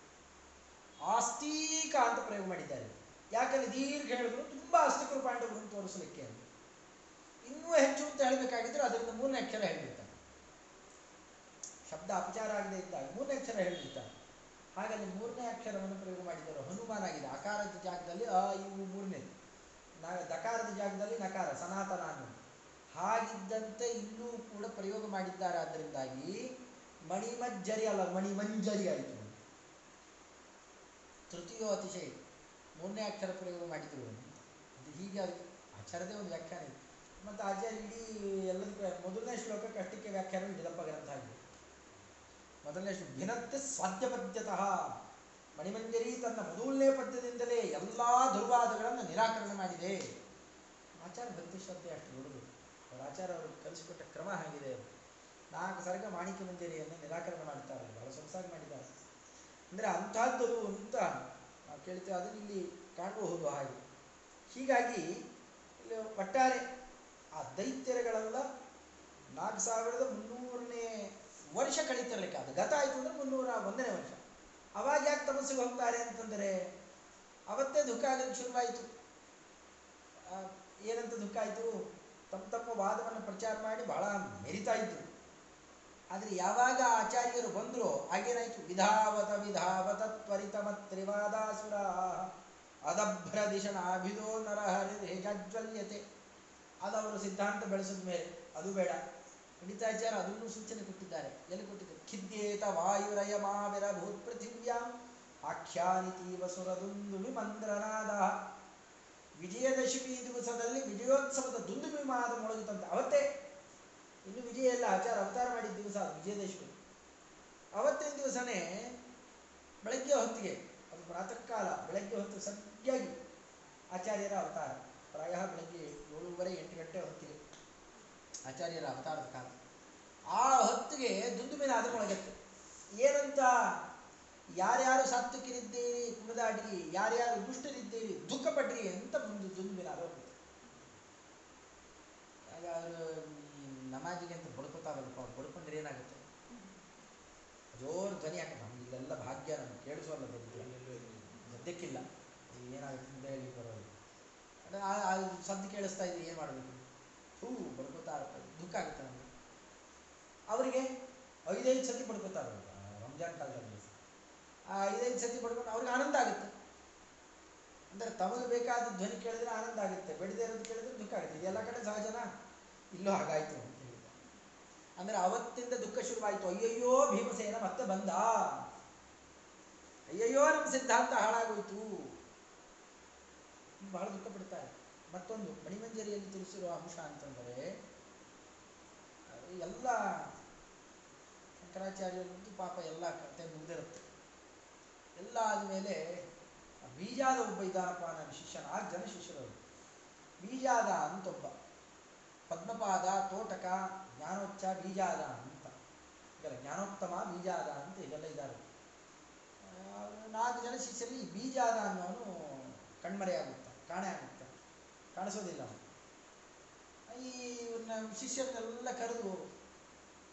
ಆಸ್ತಿಕ ಅಂತ ಪ್ರಯೋಗ ಮಾಡಿದ್ದಾರೆ. ಯಾಕಂದ್ರೆ ದೀರ್ಘ ಹೇಳಿದ್ರು, ತುಂಬಾ ಆಸ್ತಿಕರು ಪಾಂಡವರು ಅಂತ ತೋರಿಸಲಿಕ್ಕೆ ಅಂತ. ಇನ್ನೂ ಹೆಚ್ಚು ಅಂತ ಹೇಳಬೇಕಾಗಿದ್ರೆ ಅದರಿಂದ ಮೂರನೇ ಅಕ್ಷರ ಹೇಳಿರ್ತಾರೆ ಶಬ್ದ ಅಪಚಾರ ಆಗದೆ ಇದ್ದಾಗ ಮೂರನೇ ಅಕ್ಷರ ಹೇಳಿರ್ತಾರೆ ಹಾಗಾಗಿ ಮೂರನೇ ಅಕ್ಷರವನ್ನು ಪ್ರಯೋಗ ಮಾಡಿದ್ದಾರೆ ಹನುಮಾನ್ ಆಗಿದೆ. ಅಕಾರದ ಜಾಗದಲ್ಲಿ ಅ ಇವು ಮೂರನೇ. ನ, ದಕಾರದ ಜಾಗದಲ್ಲಿ ನಕಾರ, ಸನಾತನ ಅನ್ನೋದು ಹಾಗಿದ್ದಂತೆ ಇನ್ನೂ ಕೂಡ ಪ್ರಯೋಗ ಮಾಡಿದ್ದಾರೆ. ಅದರಿಂದಾಗಿ ಮಣಿಮಜ್ಜರಿ ಅಲ್ಲ, ಮಣಿಮಂಜರಿ ಆಯಿತು. ತೃತೀಯ ಅತಿಶಯ. ಮೂರನೇ ಅಕ್ಷರ ಪ್ರಯೋಗ ಮಾಡಿದ್ರು. ಅದು ಹೀಗೆ ಅಕ್ಷರದೇ ಒಂದು ವ್ಯಾಖ್ಯಾನ ಇದೆ. ಮತ್ತು ಆಚಾರ್ಯ ಇಡೀ ಎಲ್ಲದಕ್ಕೂ ಮೊದಲನೇ ಶ್ಲೋಕಕ್ಕೆ ಅಷ್ಟಕ್ಕೆ ವ್ಯಾಖ್ಯಾನ ಹಿಡಿದಪ್ಪ ಗ್ರಂಥ ಆಗಿದೆ ಮೊದಲನೇ ಶ್ಲೋಕ ಸಾಧ್ಯ ಪದ್ಯತಃ ಮಣಿಮಂಜರಿ ತನ್ನ ಮೊದಲನೇ ಪದ್ಯದಿಂದಲೇ ಎಲ್ಲ ದುರ್ವಾದಗಳನ್ನು ನಿರಾಕರಣೆ ಮಾಡಿದೆ. ಆಚಾರ ಭಕ್ತಿ ಶ್ರದ್ಧೆ ಅಷ್ಟು ದೊಡ್ಡದು ಅವರ ಆಚಾರ ಅವರು ಕಲಿಸಿಕೊಟ್ಟ ಕ್ರಮ ಆಗಿದೆ ನಾಲ್ಕು ಸರ್ಗ ಮಾಣಿಕ್ಯ ಮಂಜರಿಯನ್ನು ನಿರಾಕರಣೆ ಮಾಡುತ್ತಾರೆ ಬಹಳ ಸೊಗಸಾಗಿ ಮಾಡಿದ್ದಾರೆ. ಅಂದರೆ ಅಂಥದ್ದು ಅಂತ ಕೇಳ್ತೇವೆ ಅದನ್ನು ಇಲ್ಲಿ ಕಾಣಬಹುದು ಹಾಗೆ. ಹೀಗಾಗಿ ಒಟ್ಟಾರೆ ಆ ದೈತ್ಯರುಗಳೆಲ್ಲ ನಾಲ್ಕು ಸಾವಿರದ ಮುನ್ನೂರನೇ ವರ್ಷ ಕಳೀತಿರ್ಲಿಕ್ಕೆ ಅದು ಗತ ಆಯಿತು ಅಂದರೆ ಮುನ್ನೂರ ಒಂದನೇ ವರ್ಷ. ಅವಾಗ ಯಾಕೆ ತಪಸ್ಸಿಗೆ ಹೋಗ್ತಾರೆ ಅಂತಂದರೆ, ಅವತ್ತೇ ದುಃಖ ಆಗೋದು ಶುರುವಾಯಿತು. ಏನಂತ ದುಃಖ ಆಯಿತು? ತಮ್ಮ ತಮ್ಮ ವಾದವನ್ನು ಪ್ರಚಾರ ಮಾಡಿ ಬಹಳ ಮೆರಿತಾ ಇದ್ರು. ಆದರೆ ಯಾವಾಗ ಆಚಾರ್ಯರು ಬಂದರು ಆಗೇನಾಯಿತು ವಿಧಾವತ ವಿಧಾವತ ತ್ವರಿತಮತ್ರಿವಾದಾಸುರ ಅದಭ್ರದಿಶನಾಭಿದೋ ನರಹರಿರೇಜಾಜ್ವಲ್ಯತೆ ಅದು ಅವರು ಸಿದ್ಧಾಂತ ಬೆಳೆಸಿದ ಮೇಲೆ. ಅದು ಬೇಡ. ಪಂಡಿತಾಚಾರ್ಯ ಅದನ್ನು ಸೂಚನೆ ಕೊಟ್ಟಿದ್ದಾರೆ. ಎಲ್ಲಿ ಕೊಟ್ಟಿದ್ದಾರೆ? ಖಿದ್ಯೇತ ವಾಯುರಯ ಮಾವಿರ ಭೂತ್ ಪೃಥಿವ್ಯಾಂ ಆಖ್ಯಾನಿತೀವ ಸುರದುಂದುಮಿ ಮಂದ್ರನಾದ. ವಿಜಯದಶಮಿ ದಿವಸದಲ್ಲಿ ವಿಜಯೋತ್ಸವದ ದುಂದುಮಿ ಮಾದ ಮೊಳಗಿತಂತೆ ಅವತ್ತೇ ಇನ್ನು ವಿಜಯ ಎಲ್ಲ ಆಚಾರ ಅವತಾರ ಮಾಡಿದ ದಿವಸ ವಿಜಯದಶಮಿ ಅವತ್ತಿನ ದಿವಸನೇ ಬೆಳಗ್ಗೆ ಹೊತ್ತಿಗೆ, ಅದು ಪ್ರಾತಃ ಕಾಲ, ಬೆಳಗ್ಗೆ ಹೊತ್ತು ಸರಿಯಾಗಿ ಆಚಾರ್ಯರ ಅವತಾರ, ಪ್ರಾಯ ಬೆಳಗ್ಗೆ ಏಳೂವರೆ ಎಂಟು ಗಂಟೆ ಹೊತ್ತಿಗೆ ಆಚಾರ್ಯರ ಅವತಾರದ ಕಾಲ. ಆ ಹೊತ್ತಿಗೆ ದುಂದುಮಿನಾದ ಮೊಳಗತ್ತೆ. ಏನಂತ? ಯಾರ್ಯಾರು ಸಾತ್ವಿಕರಿದ್ದೀರಿ ಕುಣಿದಾಡಿ ಯಾರ್ಯಾರು ದುಷ್ಟರಿದ್ದೀರಿ ದುಃಖ ಪಡ್ರಿ ಅಂತ ಮುಂದೆ ಹೋಗುತ್ತೆ ಹಾಗಾದ್ರೆ ಈ ನಮಾಜಿಗೆ ಅಂತ ಬಡ್ಕೋತಾರಲ್ಪ ಅವ್ರು ಬಡ್ಕೊಂಡ್ರೆ ಏನಾಗುತ್ತೆ? ಜೋರು ಧ್ವನಿ ಹಾಕಿ ನಮ್ಗೆ ಇಲ್ಲೆಲ್ಲ ಭಾಗ್ಯ ನಮ್ಗೆ ಕೇಳಿಸೋಲ್ಲ ಸದ್ಯಕ್ಕಿಲ್ಲ ಏನಾಗುತ್ತೆ ಅಂತ ಹೇಳಿ ಬರೋದು. ಸದ್ದು ಕೇಳಿಸ್ತಾ ಇದ್ರೆ ಏನು ಮಾಡಬೇಕು? ಹೂ ಬಡ್ಕೋತಾರಪ್ಪ ದುಃಖ ಆಗುತ್ತೆ ನಮಗೆ. ಅವರಿಗೆ ಐದೈದು ಸತಿ ಬಡ್ಕೋತಾರೆ ರಂಜಾನ್ ಕಾಲದಲ್ಲಿ. ಆ ಐದೈದು ಸತಿ ಬಡ್ಕೊಂಡು ಅವ್ರಿಗೆ ಆನಂದ ಆಗುತ್ತೆ. ಅಂದರೆ ತಮಗೆ ಬೇಕಾದ ಧ್ವನಿ ಕೇಳಿದ್ರೆ ಆನಂದ ಆಗುತ್ತೆ. ಬೆಳೆದೇ ಇರೋದು ಕೇಳಿದ್ರೆ ದುಃಖ ಆಗುತ್ತೆ. ಇದೆಲ್ಲ ಕಡೆ ಸಹಜನ? ಇಲ್ಲೋ ಹಾಗಾಯಿತು. ಅಂದರೆ ಅವತ್ತಿಂದ ದುಃಖ ಶುರುವಾಯಿತು. ಅಯ್ಯಯ್ಯೋ, ಭೀಮಸೇನ ಮತ್ತೆ ಬಂದ. ಅಯ್ಯಯ್ಯೋ, ನಮ್ಮ ಸಿದ್ಧಾಂತ ಹಾಳಾಗೋಯ್ತು. ಬಹಳ ದುಃಖ ಪಡ್ತಾರೆ. ಮತ್ತೊಂದು, ಮಣಿಮಂಜರಿಯಲ್ಲಿ ತಿಳಿಸಿರುವ ಅಂಶ ಅಂತಂದರೆ, ಎಲ್ಲ ಶಂಕರಾಚಾರ್ಯರದ್ದು ಪಾಪ ಎಲ್ಲ ಕತೆ ಮುಗಿದಿರುತ್ತೆ. ಎಲ್ಲ ಆದಮೇಲೆ ಬೀಜಾದ ಒಬ್ಬ ಇದ್ದಾನಪ್ಪ ನನ್ನ ಶಿಷ್ಯ ನಾಲ್ಕು ಜನ ಶಿಷ್ಯರವರು ಬೀಜಾದ ಅಂತ ಒಬ್ಬ. ಪದ್ಮಪಾದ, ತೋಟಕ ಜ್ಞಾನೋಚ್ಚ ಬೀಜಾದ ಅಂತ. ಇದೆಲ್ಲ ಜ್ಞಾನೋತ್ತಮ, ಬೀಜಾದ ಅಂತ ಇವೆಲ್ಲ ಇದ್ದಾರೆ ನಾಲ್ಕು ಜನ ಶಿಷ್ಯರಲ್ಲಿ ಬೀಜಾದ ಅನ್ನೋನು ಕಣ್ಮರೆ ಆಗುತ್ತೆ, ಕಾಣೆ ಆಗುತ್ತೆ. ಕಾಣಿಸೋದಿಲ್ಲ ಈ ಇವ್ರನ್ನ ಶಿಷ್ಯರನ್ನೆಲ್ಲ ಕರೆದು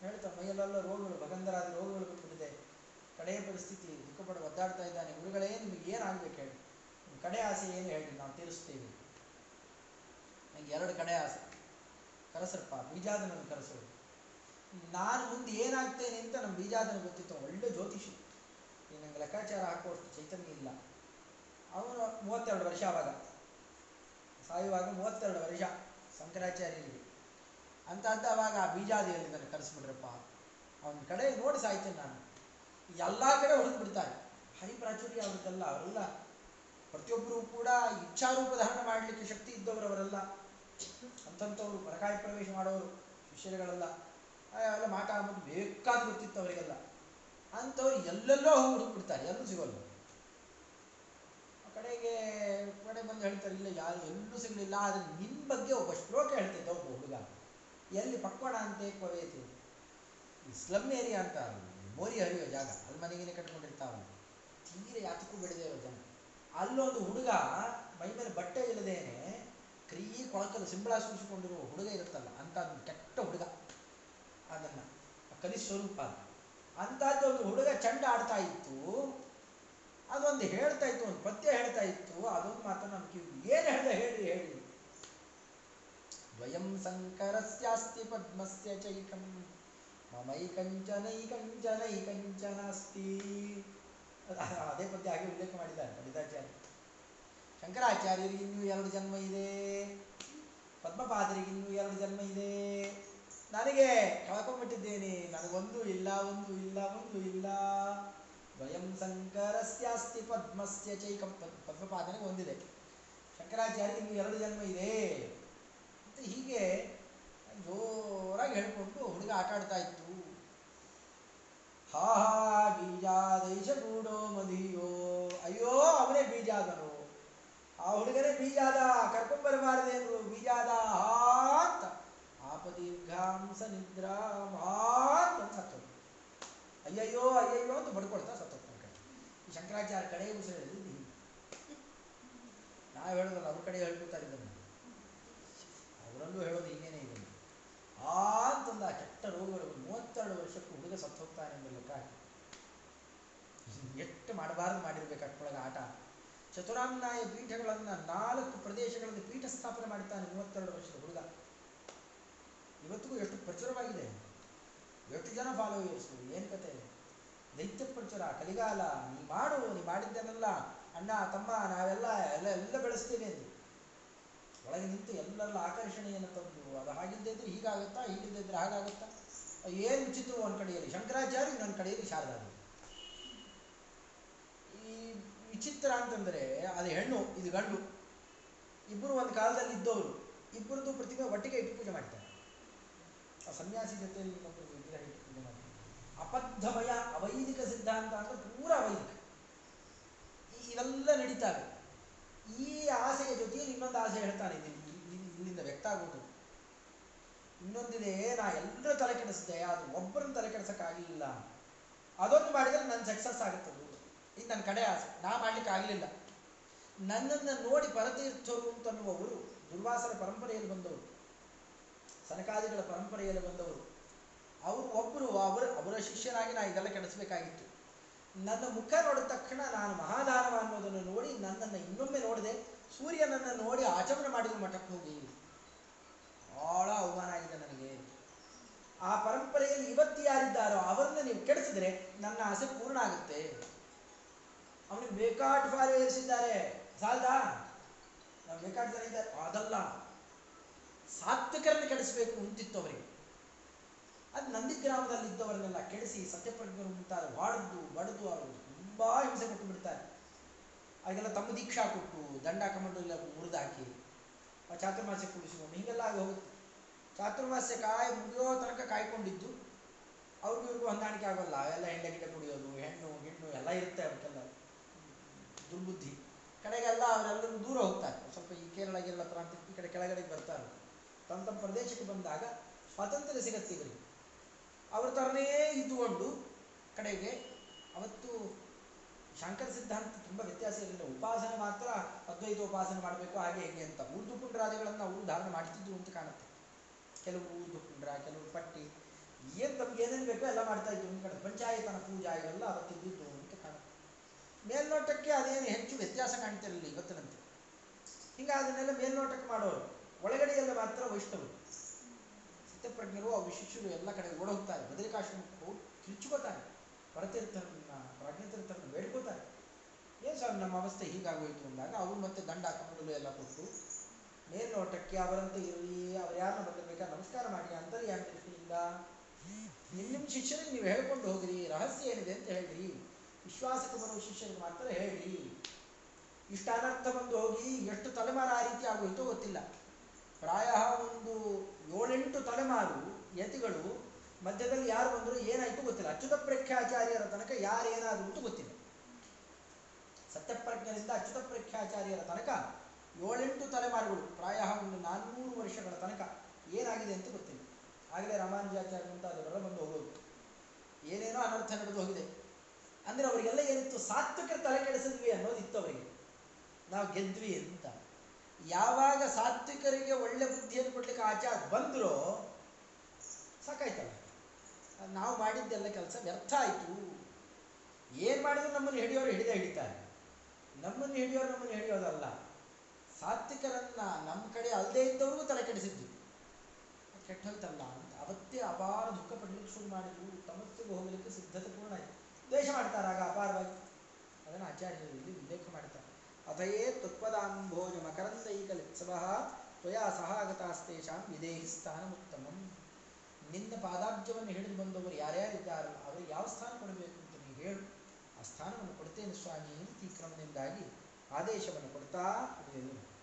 ಹೇಳ್ತಾ ಮೈಯಲ್ಲೆಲ್ಲ ರೋಗಗಳು ಭಗಂಧರಾದ ರೋಗಗಳು ಬಿಟ್ಟುಬಿಟ್ಟಿದೆ ಕಡೆಯ ಪರಿಸ್ಥಿತಿ, ದುಃಖಪಟ್ಟು ಒದ್ದಾಡ್ತಾ ಇದ್ದಾನೆ. ಗುರುಗಳೇ, ನಿಮಗೆ ಏನಾಗಬೇಕು ಹೇಳಿ. ಕಡೆ ಆಸೆ ಏನು ಹೇಳಿ, ನಾವು ತೀರಿಸ್ತೀವಿ. ನನಗೆ ಎರಡು ಕಡೆ ಆಸೆ. ಕರೆಸರಪ್ಪ, ಬೀಜಾದನನ್ನು ಕರೆಸು ನಾನು ಮುಂದೆ ಏನಾಗ್ತೇನೆ ಅಂತ ನಮ್ಮ ಬೀಜಾದನ ಗೊತ್ತಿತ್ತು. ಒಳ್ಳೆ ಜ್ಯೋತಿಷಿ. ನಂಗೆ ಲೆಕ್ಕಾಚಾರ ಹಾಕುವಷ್ಟು ಚೈತನ್ಯ ಇಲ್ಲ. ಅವನು ಮೂವತ್ತೆರಡು ವರ್ಷ ಆವಾಗ. ಸಾಯುವಾಗ ಮೂವತ್ತೆರಡು ವರ್ಷ ಶಂಕರಾಚಾರ್ಯರಿಗೆ. ಅಂತ ಅವಾಗ ಆ ಬೀಜಾದಿಯಲ್ಲಿ ನನಗೆ ಕರೆಸ್ಬಿಡ್ರಪ್ಪ ಅವನ ಕಡೆ ನೋಡಿ ಸಾಯ್ತೇನೆ ನಾನು. ಎಲ್ಲ ಕಡೆ ಹೊಡೆದು ಬಿಡ್ತಾರೆ ಹರಿಪ್ರಾಚುರ್ಯ ಅವ್ರದ್ದಲ್ಲ, ಅವರೆಲ್ಲ ಪ್ರತಿಯೊಬ್ಬರೂ ಕೂಡ ಇಚ್ಛಾರೂಪ ಧಾರಣ ಮಾಡಲಿಕ್ಕೆ ಶಕ್ತಿ ಇದ್ದವರು ಅಂಥವ್ರು ಪರಕಾಯ ಪ್ರವೇಶ ಮಾಡೋರು ಶಿಷ್ಯರುಗಳೆಲ್ಲ. ಅವೆಲ್ಲ ಮಾಟ ಬೇಕಾದ ಗೊತ್ತಿತ್ತು ಅವರಿಗೆಲ್ಲ. ಅಂಥವ್ರು ಎಲ್ಲೆಲ್ಲೋ ಹೋಗಿ ಹುಡುಕ್ಬಿಡ್ತಾರೆ ಎಲ್ಲೂ ಸಿಗೋಲ್ಲ. ಆ ಕಡೆಗೆ ಕಡೆ ಬಂದು ಹೇಳ್ತಾರೆ, ಇಲ್ಲ, ಯಾರು ಎಲ್ಲೂ ಸಿಗಲಿಲ್ಲ, ಆದರೆ ನಿಮ್ಮ ಬಗ್ಗೆ ಒಬ್ಬ ಶ್ಲೋಕ ಹೇಳ್ತಿದ್ದ ಒಬ್ಬ ಹುಡುಗ. ಎಲ್ಲಿ ಪಕ್ವಾಡ ಅಂತ ಕೊವೇತಿ ಈ ಸ್ಲಮ್ ಏರಿಯಾ ಅಂತ ಮೋರಿ ಹರಿಯೋ ಜಾಗ ಅಲ್ಲಿ ಮನೆಗೇನೆ ಕಟ್ಕೊಂಡಿರ್ತಾವೆ ತೀರ ಯಾತಕ್ಕೂ ಬೆಳೆದೇ ಇರೋ ಜನ. ಅಲ್ಲೊಂದು ಹುಡುಗ ಮೈ ಮೇಲೆ ಬಟ್ಟೆ ಇಲ್ಲದೇನೆ ಕರೀ ಕೊಳಕಲ್ಲ ಸಿಂಬಳ ಸೂಸಿಕೊಂಡಿರುವ ಹುಡುಗ ಇರುತ್ತಲ್ಲ ಅಂತ ಕೆಟ್ಟ ಹುಡುಗ. ಅದನ್ನ ಕಲಿ ಸ್ವರೂಪ ಒಂದು ಹುಡುಗ ಚಂಡ ಆಡ್ತಾ ಇತ್ತು, ಅದೊಂದು ಹೇಳ್ತಾ ಇತ್ತು, ಒಂದು ಪದ್ಯ ಹೇಳ್ತಾ ಇತ್ತು, ಅದೊಂದು ಮಾತ್ರ ನಮಗೆ ಏನು ಹೇಳ್ದ ಹೇಳಿ ಹೇಳಿ. ದ್ವಯಂ ಸಂಕರಸ್ಯಾಸ್ತಿ ಪದ್ಮಸ್ಯ ಚೈಕಂ ಮಮೈಕಂಚನೈಕಂಚನೈಕಂಚನಾಸ್ತಿ ಅದೇ ಪದ್ಯ ಹಾಗೆ ಉಲ್ಲೇಖ ಮಾಡಿದ್ದಾರೆ, ಪಂಡಿತಾಚಾರ್ಯ. ಶಂಕರಾಚಾರ್ಯರಿಗೆ ಇನ್ನೂ ಎರಡು ಜನ್ಮ ಇದೆ. ಪದ್ಮಪಾದರಿಗೆ ಇನ್ನೂ ಎರಡು ಜನ್ಮ ಇದೆ. ನನಗೆ ಕಳ್ಕೊಂಡ್ಬಿಟ್ಟಿದ್ದೇನೆ ನನಗೊಂದು ಇಲ್ಲ, ಒಂದು ಇಲ್ಲ ಒಂದು ಇಲ್ಲ. ದ್ವಯಂ ಶಂಕರಸ್ಯಾಸ್ತಿ ಪದ್ಮಸ್ಯ ಚೈಕಂ. ಪದ್ಮಪಾದನೆ ಒಂದಿದೆ. ಶಂಕರಾಚಾರ್ಯ ಇನ್ನು ಎರಡು ಜನ್ಮ ಇದೆ. ಅಂತ ಹೀಗೆ ಜೋರಾಗಿ ಹೇಳ್ಕೊಂಡು ಹುಡುಗ ಆಟ ಆಡ್ತಾ ಇತ್ತು. ಹಾ ಹಾ, ಬೀಜಾದೇಶ ಕೂಡೋ ಮದಿಯೋ ಆ ಹುಡುಗನೇ ಬೀಜಾದ ಕರ್ಕೊಂಬರಬಾರದೆ ಅಂದ್ರು. ಬೀಜಾದ ಹಾತ್, ಆಪದೀರ್ಘಾಂಸ ನಿದ್ರಾ ಮಾತ್ ಅಂತ ಅಯ್ಯಯ್ಯೋ ಅಯ್ಯಯ್ಯೋ ಅಂತ ಬಡ್ಕೊಳ್ತಾ ಸತ್ತೋಗ್ತಾನೆ ಕಡೆ ಈ ಶಂಕರಾಚಾರ್ಯ ಕಡೆ ನಾವು ಹೇಳೋದಲ್ಲ, ಅವ್ರ ಕಡೆ ಹೇಳ್ಕೊತಾರೆ ಅವರಲ್ಲೂ ಹೇಳೋದು ಹೀಗೇನೆ ಇದೆ. ಆ ಕೆಟ್ಟ ರೋಗಗಳು ಮೂವತ್ತೆರಡು ವರ್ಷಕ್ಕೂ ಹುಡುಗ ಸತ್ತು ಹೋಗ್ತಾನೆ ಎಂಬ ಲೆಕ್ಕ. ಎಷ್ಟು ಮಾಡಬಾರ್ದು ಮಾಡಿರ್ಬೇಕು ಅಟ್ಕೊಳಗೆ ಆಟ. ಚತುರಾಮ್ನಾಯ ಪೀಠಗಳನ್ನು ನಾಲ್ಕು ಪ್ರದೇಶಗಳಲ್ಲಿ ಪೀಠ ಸ್ಥಾಪನೆ ಮಾಡುತ್ತಾನೆ ಮೂವತ್ತೆರಡು ವರ್ಷದ ಹುಡುಗ. ಇವತ್ತಿಗೂ ಎಷ್ಟು ಪ್ರಚುರವಾಗಿದೆ. ಎಷ್ಟು ಜನ ಫಾಲೋವರ್ಸ್ ಏನು ಕತೆ? ದೈತ್ಯ ಪ್ರಚುರ, ಕಲಿಗಾಲ, ನೀ ಮಾಡು, ನೀ ಮಾಡಿದ್ದನ್ನೆಲ್ಲ ಅಣ್ಣ, ತಮ್ಮ, ನಾವೆಲ್ಲ, ಎಲ್ಲ ಎಲ್ಲ ಬೆಳೆಸ್ತೇವೆ ಎಂದು. ಒಳಗೆ ನಿಂತು ಎಲ್ಲೆಲ್ಲ ಆಕರ್ಷಣೆಯನ್ನು ತಂದು, ಅದು ಹಾಗಿದ್ದಿದ್ರೆ ಹೀಗಾಗುತ್ತಾ ಹೀಗಿದ್ದಿದ್ರೆ ಹಾಗಾಗುತ್ತಾ? ಏನು ವಿಚಿತ್ರ ಒಂದು ಕಡೆಯಲ್ಲಿ? ಶಂಕರಾಚಾರ್ಯ ಇನ್ನೊಂದು ಕಡೆಯಲ್ಲಿ ಶಾರದಾದೇವಿ. ಈ ವಿಚಿತ್ರ ಅಂತಂದರೆ ಅದು ಹೆಣ್ಣು, ಇದು ಗಂಡು. ಇಬ್ಬರು ಒಂದು ಕಾಲದಲ್ಲಿ ಇದ್ದವರು, ಇಬ್ಬರದ್ದು ಪ್ರತಿಮೆ ಒಟ್ಟಿಗೆ ಇಟ್ಟು ಪೂಜೆ ಮಾಡ್ತಾರೆ. ಆ ಸನ್ಯಾಸಿ ಜೊತೆಯಲ್ಲಿ ವಿಗ್ರಹ ಇಟ್ಟು ಪೂಜೆ ಮಾಡ್ತಾರೆ? ಅಬದ್ಧಮಯ, ಅವೈದಿಕ ಸಿದ್ಧಾಂತ ಅಂದರೆ ಪೂರ ಅವೈದಿಕ. ಇವೆಲ್ಲ ನಡೀತಾರೆ ಈ ಆಸೆಯ ಜೊತೆಯಲ್ಲಿ ಇನ್ನೊಂದು ಆಸೆ ಹೇಳ್ತಾನೆ ಇಲ್ಲಿ, ಇಲ್ಲಿ- ಇಲ್ಲಿಂದ ವ್ಯಕ್ತ ಆಗೋದು. ಇನ್ನೊಂದಿದೆ, ನಾ ಎಲ್ಲರೂ ತಲೆ ಕೆಡಿಸಿದೆ ಅದು ಒಬ್ಬರನ್ನ ತಲೆ ಕೆಡಿಸೋಕ್ಕಾಗಲಿಲ್ಲ. ಅದೊಂದು ಮಾಡಿದರೆ ನನ್ನ ಸಕ್ಸಸ್ ಆಗುತ್ತದು ಇದು ನನ್ನ ಕಡೆ ಆಸೆ. ನಾ ಮಾಡ್ಲಿಕ್ಕೆ ಆಗಲಿಲ್ಲ. ನನ್ನನ್ನು ನೋಡಿ ಪರತೀರ್ಥರು ಅಂತನ್ನುವವರು ದುರ್ವಾಸರ ಪರಂಪರೆಯಲ್ಲಿ ಬಂದವರು. ಸನಕಾದಿಗಳ ಪರಂಪರೆಯಲ್ಲಿ ಬಂದವರು. ಅವರು ಒಬ್ಬರು ಅವರ ಅವರ ಶಿಷ್ಯನಾಗಿ ನಾ ಇದೆಲ್ಲ ಕೆಡಿಸಬೇಕಾಗಿತ್ತು. ನನ್ನ ಮುಖ ನೋಡಿದ ತಕ್ಷಣ ನಾನು ಮಹಾದಾನವ ಅನ್ನೋದನ್ನು ನೋಡಿ ನನ್ನನ್ನು ಇನ್ನೊಮ್ಮೆ ನೋಡಿದೆ ಸೂರ್ಯನನ್ನು ನೋಡಿ ಆಚಮನ ಮಾಡಿದ ಮಠಕ್ಕೆ ಹೋಗಿ. ಬಹಳ ಅವಮಾನ ಆಗಿದೆ ನನಗೆ. ಆ ಪರಂಪರೆಯಲ್ಲಿ ಇವತ್ತು ಯಾರಿದ್ದಾರೋ ಅವರನ್ನು ನೀವು ಕೆಡಿಸಿದ್ರೆ ನನ್ನ ಆಸೆ ಪೂರ್ಣ ಆಗುತ್ತೆ. ಅವನಿಗೆ ಬೇಕಾಟ್ ಫಾರ್ ಇದ್ದಾರೆ ಸಾಲ್ದಾ? ನಾವು ಬೇಕಾಟ್ ಫಾರ್ ಇದ್ದಾರೆ. ಅದಲ್ಲ. ಸಾತ್ವಿಕರನ್ನು ಕೆಡಿಸಬೇಕು ಅಂತಿತ್ತು ಅವರಿಗೆ. ಅದು ನಂದಿ ಗ್ರಾಮದಲ್ಲಿ ಇದ್ದವರನ್ನೆಲ್ಲ ಕೆಡಿಸಿ ಸತ್ಯಪ್ರಜ್ಞರು ಮುಂತಾದ ಹೊಡೆದು ಬಡಿದು ಅವರು ತುಂಬ ಹಿಂಸೆ ಕೊಟ್ಟು ಬಿಡ್ತಾರೆ. ಹಾಗೆಲ್ಲ ತಮ್ಮ ದೀಕ್ಷಾ ಕೊಟ್ಟು ದಂಡ ಕಮಂಡಲ್ಲ ಮುರಿದು ಹಾಕಿ ಆ ಚಾತುರ್ಮಾಸ್ಯ ಕುಡಿಸಿಕೊಂಡು ಹೀಗೆಲ್ಲ ಆಗಿ ಹೋಗುತ್ತೆ. ಚಾತುರ್ಮಾಸ್ಯ ಕಾಯಿ ಮುಗಿಯೋ ತನಕ ಕಾಯ್ಕೊಂಡಿದ್ದು. ಅವ್ರಿಗೂ ಇವ್ರಿಗೂ ಹೊಂದಾಣಿಕೆ ಆಗೋಲ್ಲ. ಅವೆಲ್ಲ ಹೆಂಡೆ ಗಿಡ ಕುಡಿಯೋದು ಹೆಣ್ಣು, ಗಿಣ್ಣು ಎಲ್ಲ ಇರುತ್ತೆ ಅವಕ್ಕೆಲ್ಲ. ದುರ್ಬುದ್ಧಿ. ಕಡೆಗೆಲ್ಲ ಅವರೆಲ್ಲರೂ ದೂರ ಹೋಗ್ತಾರೆ. ಸ್ವಲ್ಪ ಈ ಕೇರಳಗೆಲ್ಲ ಪ್ರಾಂತ ಈ ಕಡೆ ಕೆಳಗಡೆಗೆ ಬರ್ತಾರೆ. ತಮ್ಮ ತಮ್ಮ ಪ್ರದೇಶಕ್ಕೆ ಬಂದಾಗ ಸ್ವಾತಂತ್ರ್ಯ ಸಿಗತ್ತೆ ಇವರಿಗೆ. ಅವ್ರ ಥರನೇ ಇದ್ದುಕೊಂಡು ಕಡೆಗೆ ಅವತ್ತು ಶಂಕರ ಸಿದ್ಧಾಂತ ತುಂಬ ವ್ಯತ್ಯಾಸ ಇರಲಿಲ್ಲ. ಉಪಾಸನೆ ಮಾತ್ರ ಅದ್ವೈತ ಉಪಾಸನೆ ಮಾಡಬೇಕು, ಹಾಗೆ ಹೇಗೆ ಅಂತ. ಊರ್ದು ಪುಂಡ್ರಾದಿಗಳನ್ನು ಅವರು ಧಾರಣೆ ಮಾಡ್ತಿದ್ರು ಅಂತ ಕಾಣುತ್ತೆ. ಕೆಲವರು ಊರ್ದು ಪುಂಡ್ರ ಕೆಲವರು ಪಟ್ಟಿ. ಏನು ತಮ್ಗೆ ಏನೇನು ಬೇಕೋ ಎಲ್ಲ ಮಾಡ್ತಾ ಇದ್ರು. ಕಡೆ ಪಂಚಾಯತನ ಪೂಜಾ ಇವೆಲ್ಲ ಅವತ್ತಿದ್ದು ಮೇಲ್ನೋಟಕ್ಕೆ ಅದೇನು ಹೆಚ್ಚು ವ್ಯತ್ಯಾಸ ಕಾಣ್ತಿರಲಿಲ್ಲ ಇವತ್ತಿನಂತೆ. ಹಿಂಗೆ ಅದನ್ನೆಲ್ಲ ಮೇಲ್ನೋಟಕ್ಕೆ ಮಾಡೋರು, ಒಳಗಡೆಯಲ್ಲ ಮಾತ್ರ ವೈಷ್ಣವರು. ಸತ್ಯಪ್ರಜ್ಞರು, ಅವ್ರ ಶಿಷ್ಯರು ಎಲ್ಲ ಕಡೆ ಓಡೋಗ್ತಾರೆ. ಬದರಿಕಾಶ್ರಮಕ್ಕೆ ಹೋಗಿ ಕಿರ್ಚ್ಕೋತಾರೆ. ಪರತೀರ್ಥರನ್ನ ಪ್ರಾಜ್ಞತೀರ್ಥರನ್ನ ಬೇಡ್ಕೋತಾರೆ. ಏನು ಸರ್ ನಮ್ಮ ಅವಸ್ಥೆ ಹೀಗಾಗೋಯ್ತು ಅಂದಾಗ ಅವ್ರು ಮತ್ತೆ ದಂಡ ಕಮಡಲು ಎಲ್ಲ ಕೊಟ್ಟು ಮೇಲ್ನೋಟಕ್ಕೆ ಅವರಂತೆ ಇರಲಿ, ಅವ್ರು ಯಾರನ್ನ ಬೇಕಾ ನಮಸ್ಕಾರ ಮಾಡಿ ಅಂತರ್ಯಾಮ ದೃಷ್ಟಿಯಿಂದ ನಿಮ್ಮ ನಿಮ್ಮ ಶಿಷ್ಯರಿಗೆ ನೀವು ಹೇಳ್ಕೊಂಡು ಹೋಗ್ರಿ, ರಹಸ್ಯ ಏನಿದೆ ಅಂತ ಹೇಳ್ರಿ. ವಿಶ್ವಾಸಕ್ಕೆ ಬರುವ ಶಿಷ್ಯರಿಗೆ ಮಾತ್ರ ಹೇಳಿ. ಇಷ್ಟ ಅನರ್ಥ ಬಂದು ಹೋಗಿ ಎಷ್ಟು ತಲೆಮಾರು ಆ ರೀತಿ ಆಗೋಯ್ತೋ ಗೊತ್ತಿಲ್ಲ. ಪ್ರಾಯ ಒಂದು ಏಳೆಂಟು ತಲೆಮಾರು ಯತಿಗಳು, ಮಧ್ಯದಲ್ಲಿ ಯಾರು ಬಂದರೂ ಏನಾಯ್ತು ಗೊತ್ತಿಲ್ಲ. ಅಚ್ಯುತ ಪ್ರಖ್ಯಾಚಾರ್ಯರ ತನಕ ಯಾರು ಅಂತ ಗೊತ್ತಿಲ್ಲ. ಸತ್ಯಪ್ರಜ್ಞರಿಂದ ಅಚ್ಯುತ ಪ್ರಖ್ಯಾಚಾರ್ಯರ ತನಕ ಏಳೆಂಟು ತಲೆಮಾರುಗಳು, ಪ್ರಾಯ ಒಂದು ನಾನ್ನೂರು ವರ್ಷಗಳ ತನಕ ಏನಾಗಿದೆ ಅಂತ ಗೊತ್ತಿಲ್ಲ. ಆಗಲೇ ರಾಮಾನುಜಾಚಾರ್ಯ ಮುಂತಾದವರೆಲ್ಲ ಬಂದು ಹೋಗೋದು. ಏನೇನೋ ಅನರ್ಥ ನಡೆದು ಹೋಗಿದೆ. ಅಂದ್ರೆ ಅವರಿಗೆಲ್ಲ ಏನಿತ್ತು? ಸಾತ್ವಿಕರ ತಲೆ ಕೆಡಿಸಿದ್ವಿ ಅನ್ನೋದಿತ್ತು ಅವರಿಗೆ. ನಾವು ಗೆದ್ವಿ ಅಂತ. ಯಾವಾಗ ಸಾತ್ವಿಕರಿಗೆ ಒಳ್ಳೆ ಬುದ್ಧಿಯನ್ನು ಕೊಡ್ಲಿಕ್ಕೆ ಆಚಾರ ಬಂದ್ರೋ, ಸಾಕಾಯ್ತಲ್ಲ. ನಾವು ಮಾಡಿದ್ದೆಲ್ಲ ಕೆಲಸ ವ್ಯರ್ಥ ಆಯಿತು. ಏನು ಮಾಡಿದ್ರು ನಮ್ಮನ್ನು ಹಿಡಿಯೋರು ಹಿಡಿದೇ ಹಿಡಿತಾರೆ. ನಮ್ಮನ್ನು ಹಿಡಿಯೋರು ನಮ್ಮನ್ನು ಹಿಡಿಯೋದಲ್ಲ. ಸಾತ್ವಿಕರನ್ನ ನಮ್ಮ ಕಡೆ ಅಲ್ಲದೆ ಇದ್ದವ್ರಿಗೂ ತಲೆ ಕೆಡಿಸಿದ್ವಿ. ಕೆಟ್ಟೋಯ್ತಲ್ಲ ಅಂತ. ಅವತ್ತೇ ಅಪಾರ ದುಃಖ ಪಡಲಿಕ್ಕೆ ಶುರು ಮಾಡಿದ್ರು. ತಮಸ್ಸಿಗೆ ಹೋಗಲಿಕ್ಕೆ ಸಿದ್ಧತೆ ಪೂರ್ಣ ಆಯಿತು. ದ್ವೇಷ ಮಾಡ್ತಾರಾಗ ಅಪಾರವಾಗಿ. ಅದನ್ನು ಆಚಾರ್ಯರು ಇಲ್ಲಿ ಉಲ್ಲೇಖ ಮಾಡ್ತಾರೆ. ಅಥಯೇ ತ್ವತ್ಪದಾಂಭೋಜ ಮಕರಂದೈಕಲಿತ್ಸವ ತ್ವಯಾ ಸಹಾಗತಾಸ್ತೇಷಾಂ ವಿದೇಹಿ ಸ್ಥಾನಮುತ್ತಮಂ. ನಿನ್ನ ಪಾದಾಬ್ಜವನ್ನು ಹಿಡಿದು ಬಂದವರು ಯಾರ್ಯಾರಿದ್ದಾರೋ ಅವರಿಗೆ ಯಾವ ಸ್ಥಾನ ಕೊಡಬೇಕು ಅಂತ ನೀವು ಹೇಳು. ಆ ಸ್ಥಾನವನ್ನು ಕೊಡ್ತೇನೆ ಸ್ವಾಮಿ ಅಂತ ಈ ಕ್ರಮದಿಂದಾಗಿ ಆದೇಶವನ್ನು ಕೊಡ್ತಾ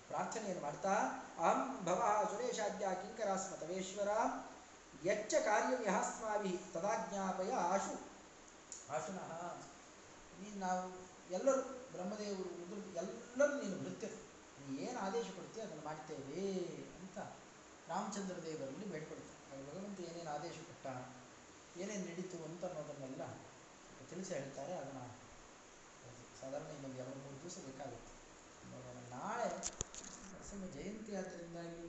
ಪ್ರಾರ್ಥನೆಯನ್ನು ಮಾಡ್ತಾ, ಅಹಂ ಭವ ಸುರೇಶಾದ್ಯ ಕಿಂಕರಾಸ್ಮ ತವೇಶ್ವರ ಯಚ್ಚ ಕಾರ್ಯಂ ಯಹಾಸ್ಮಾಭಿ ತದಾಜ್ಞಾಪಯ ಆಶು ಭಾಷಣ ನೀನು ನಾವು ಎಲ್ಲರೂ ಬ್ರಹ್ಮದೇವರು ಉದ್ರ ಎಲ್ಲರೂ ನೀನು ಬರುತ್ತೇವೆ ನೀನು ಏನು ಆದೇಶ ಕೊಡ್ತೀಯ ಅದನ್ನು ಮಾಡ್ತೇವೆ ಅಂತ ರಾಮಚಂದ್ರ ದೇವರಲ್ಲಿ ಬೇಡ್ಕೊಳ್ತಾರೆ ಭಗವಂತ ಏನೇನು ಆದೇಶ ಕೊಟ್ಟ, ಏನೇನು ನಡೀತು ಅಂತ ಅನ್ನೋದನ್ನೆಲ್ಲ ತಿಳಿಸಿ ಹೇಳ್ತಾರೆ. ಅದನ್ನು ಸಾಧಾರಣ ಇನ್ನೊಂದು ಎರಡು ಮೂರು ದಿವಸ ಬೇಕಾಗುತ್ತೆ. ನಾಳೆ ನರಸಿಂಹ ಜಯಂತಿ ಆದ್ದರಿಂದಾಗಿ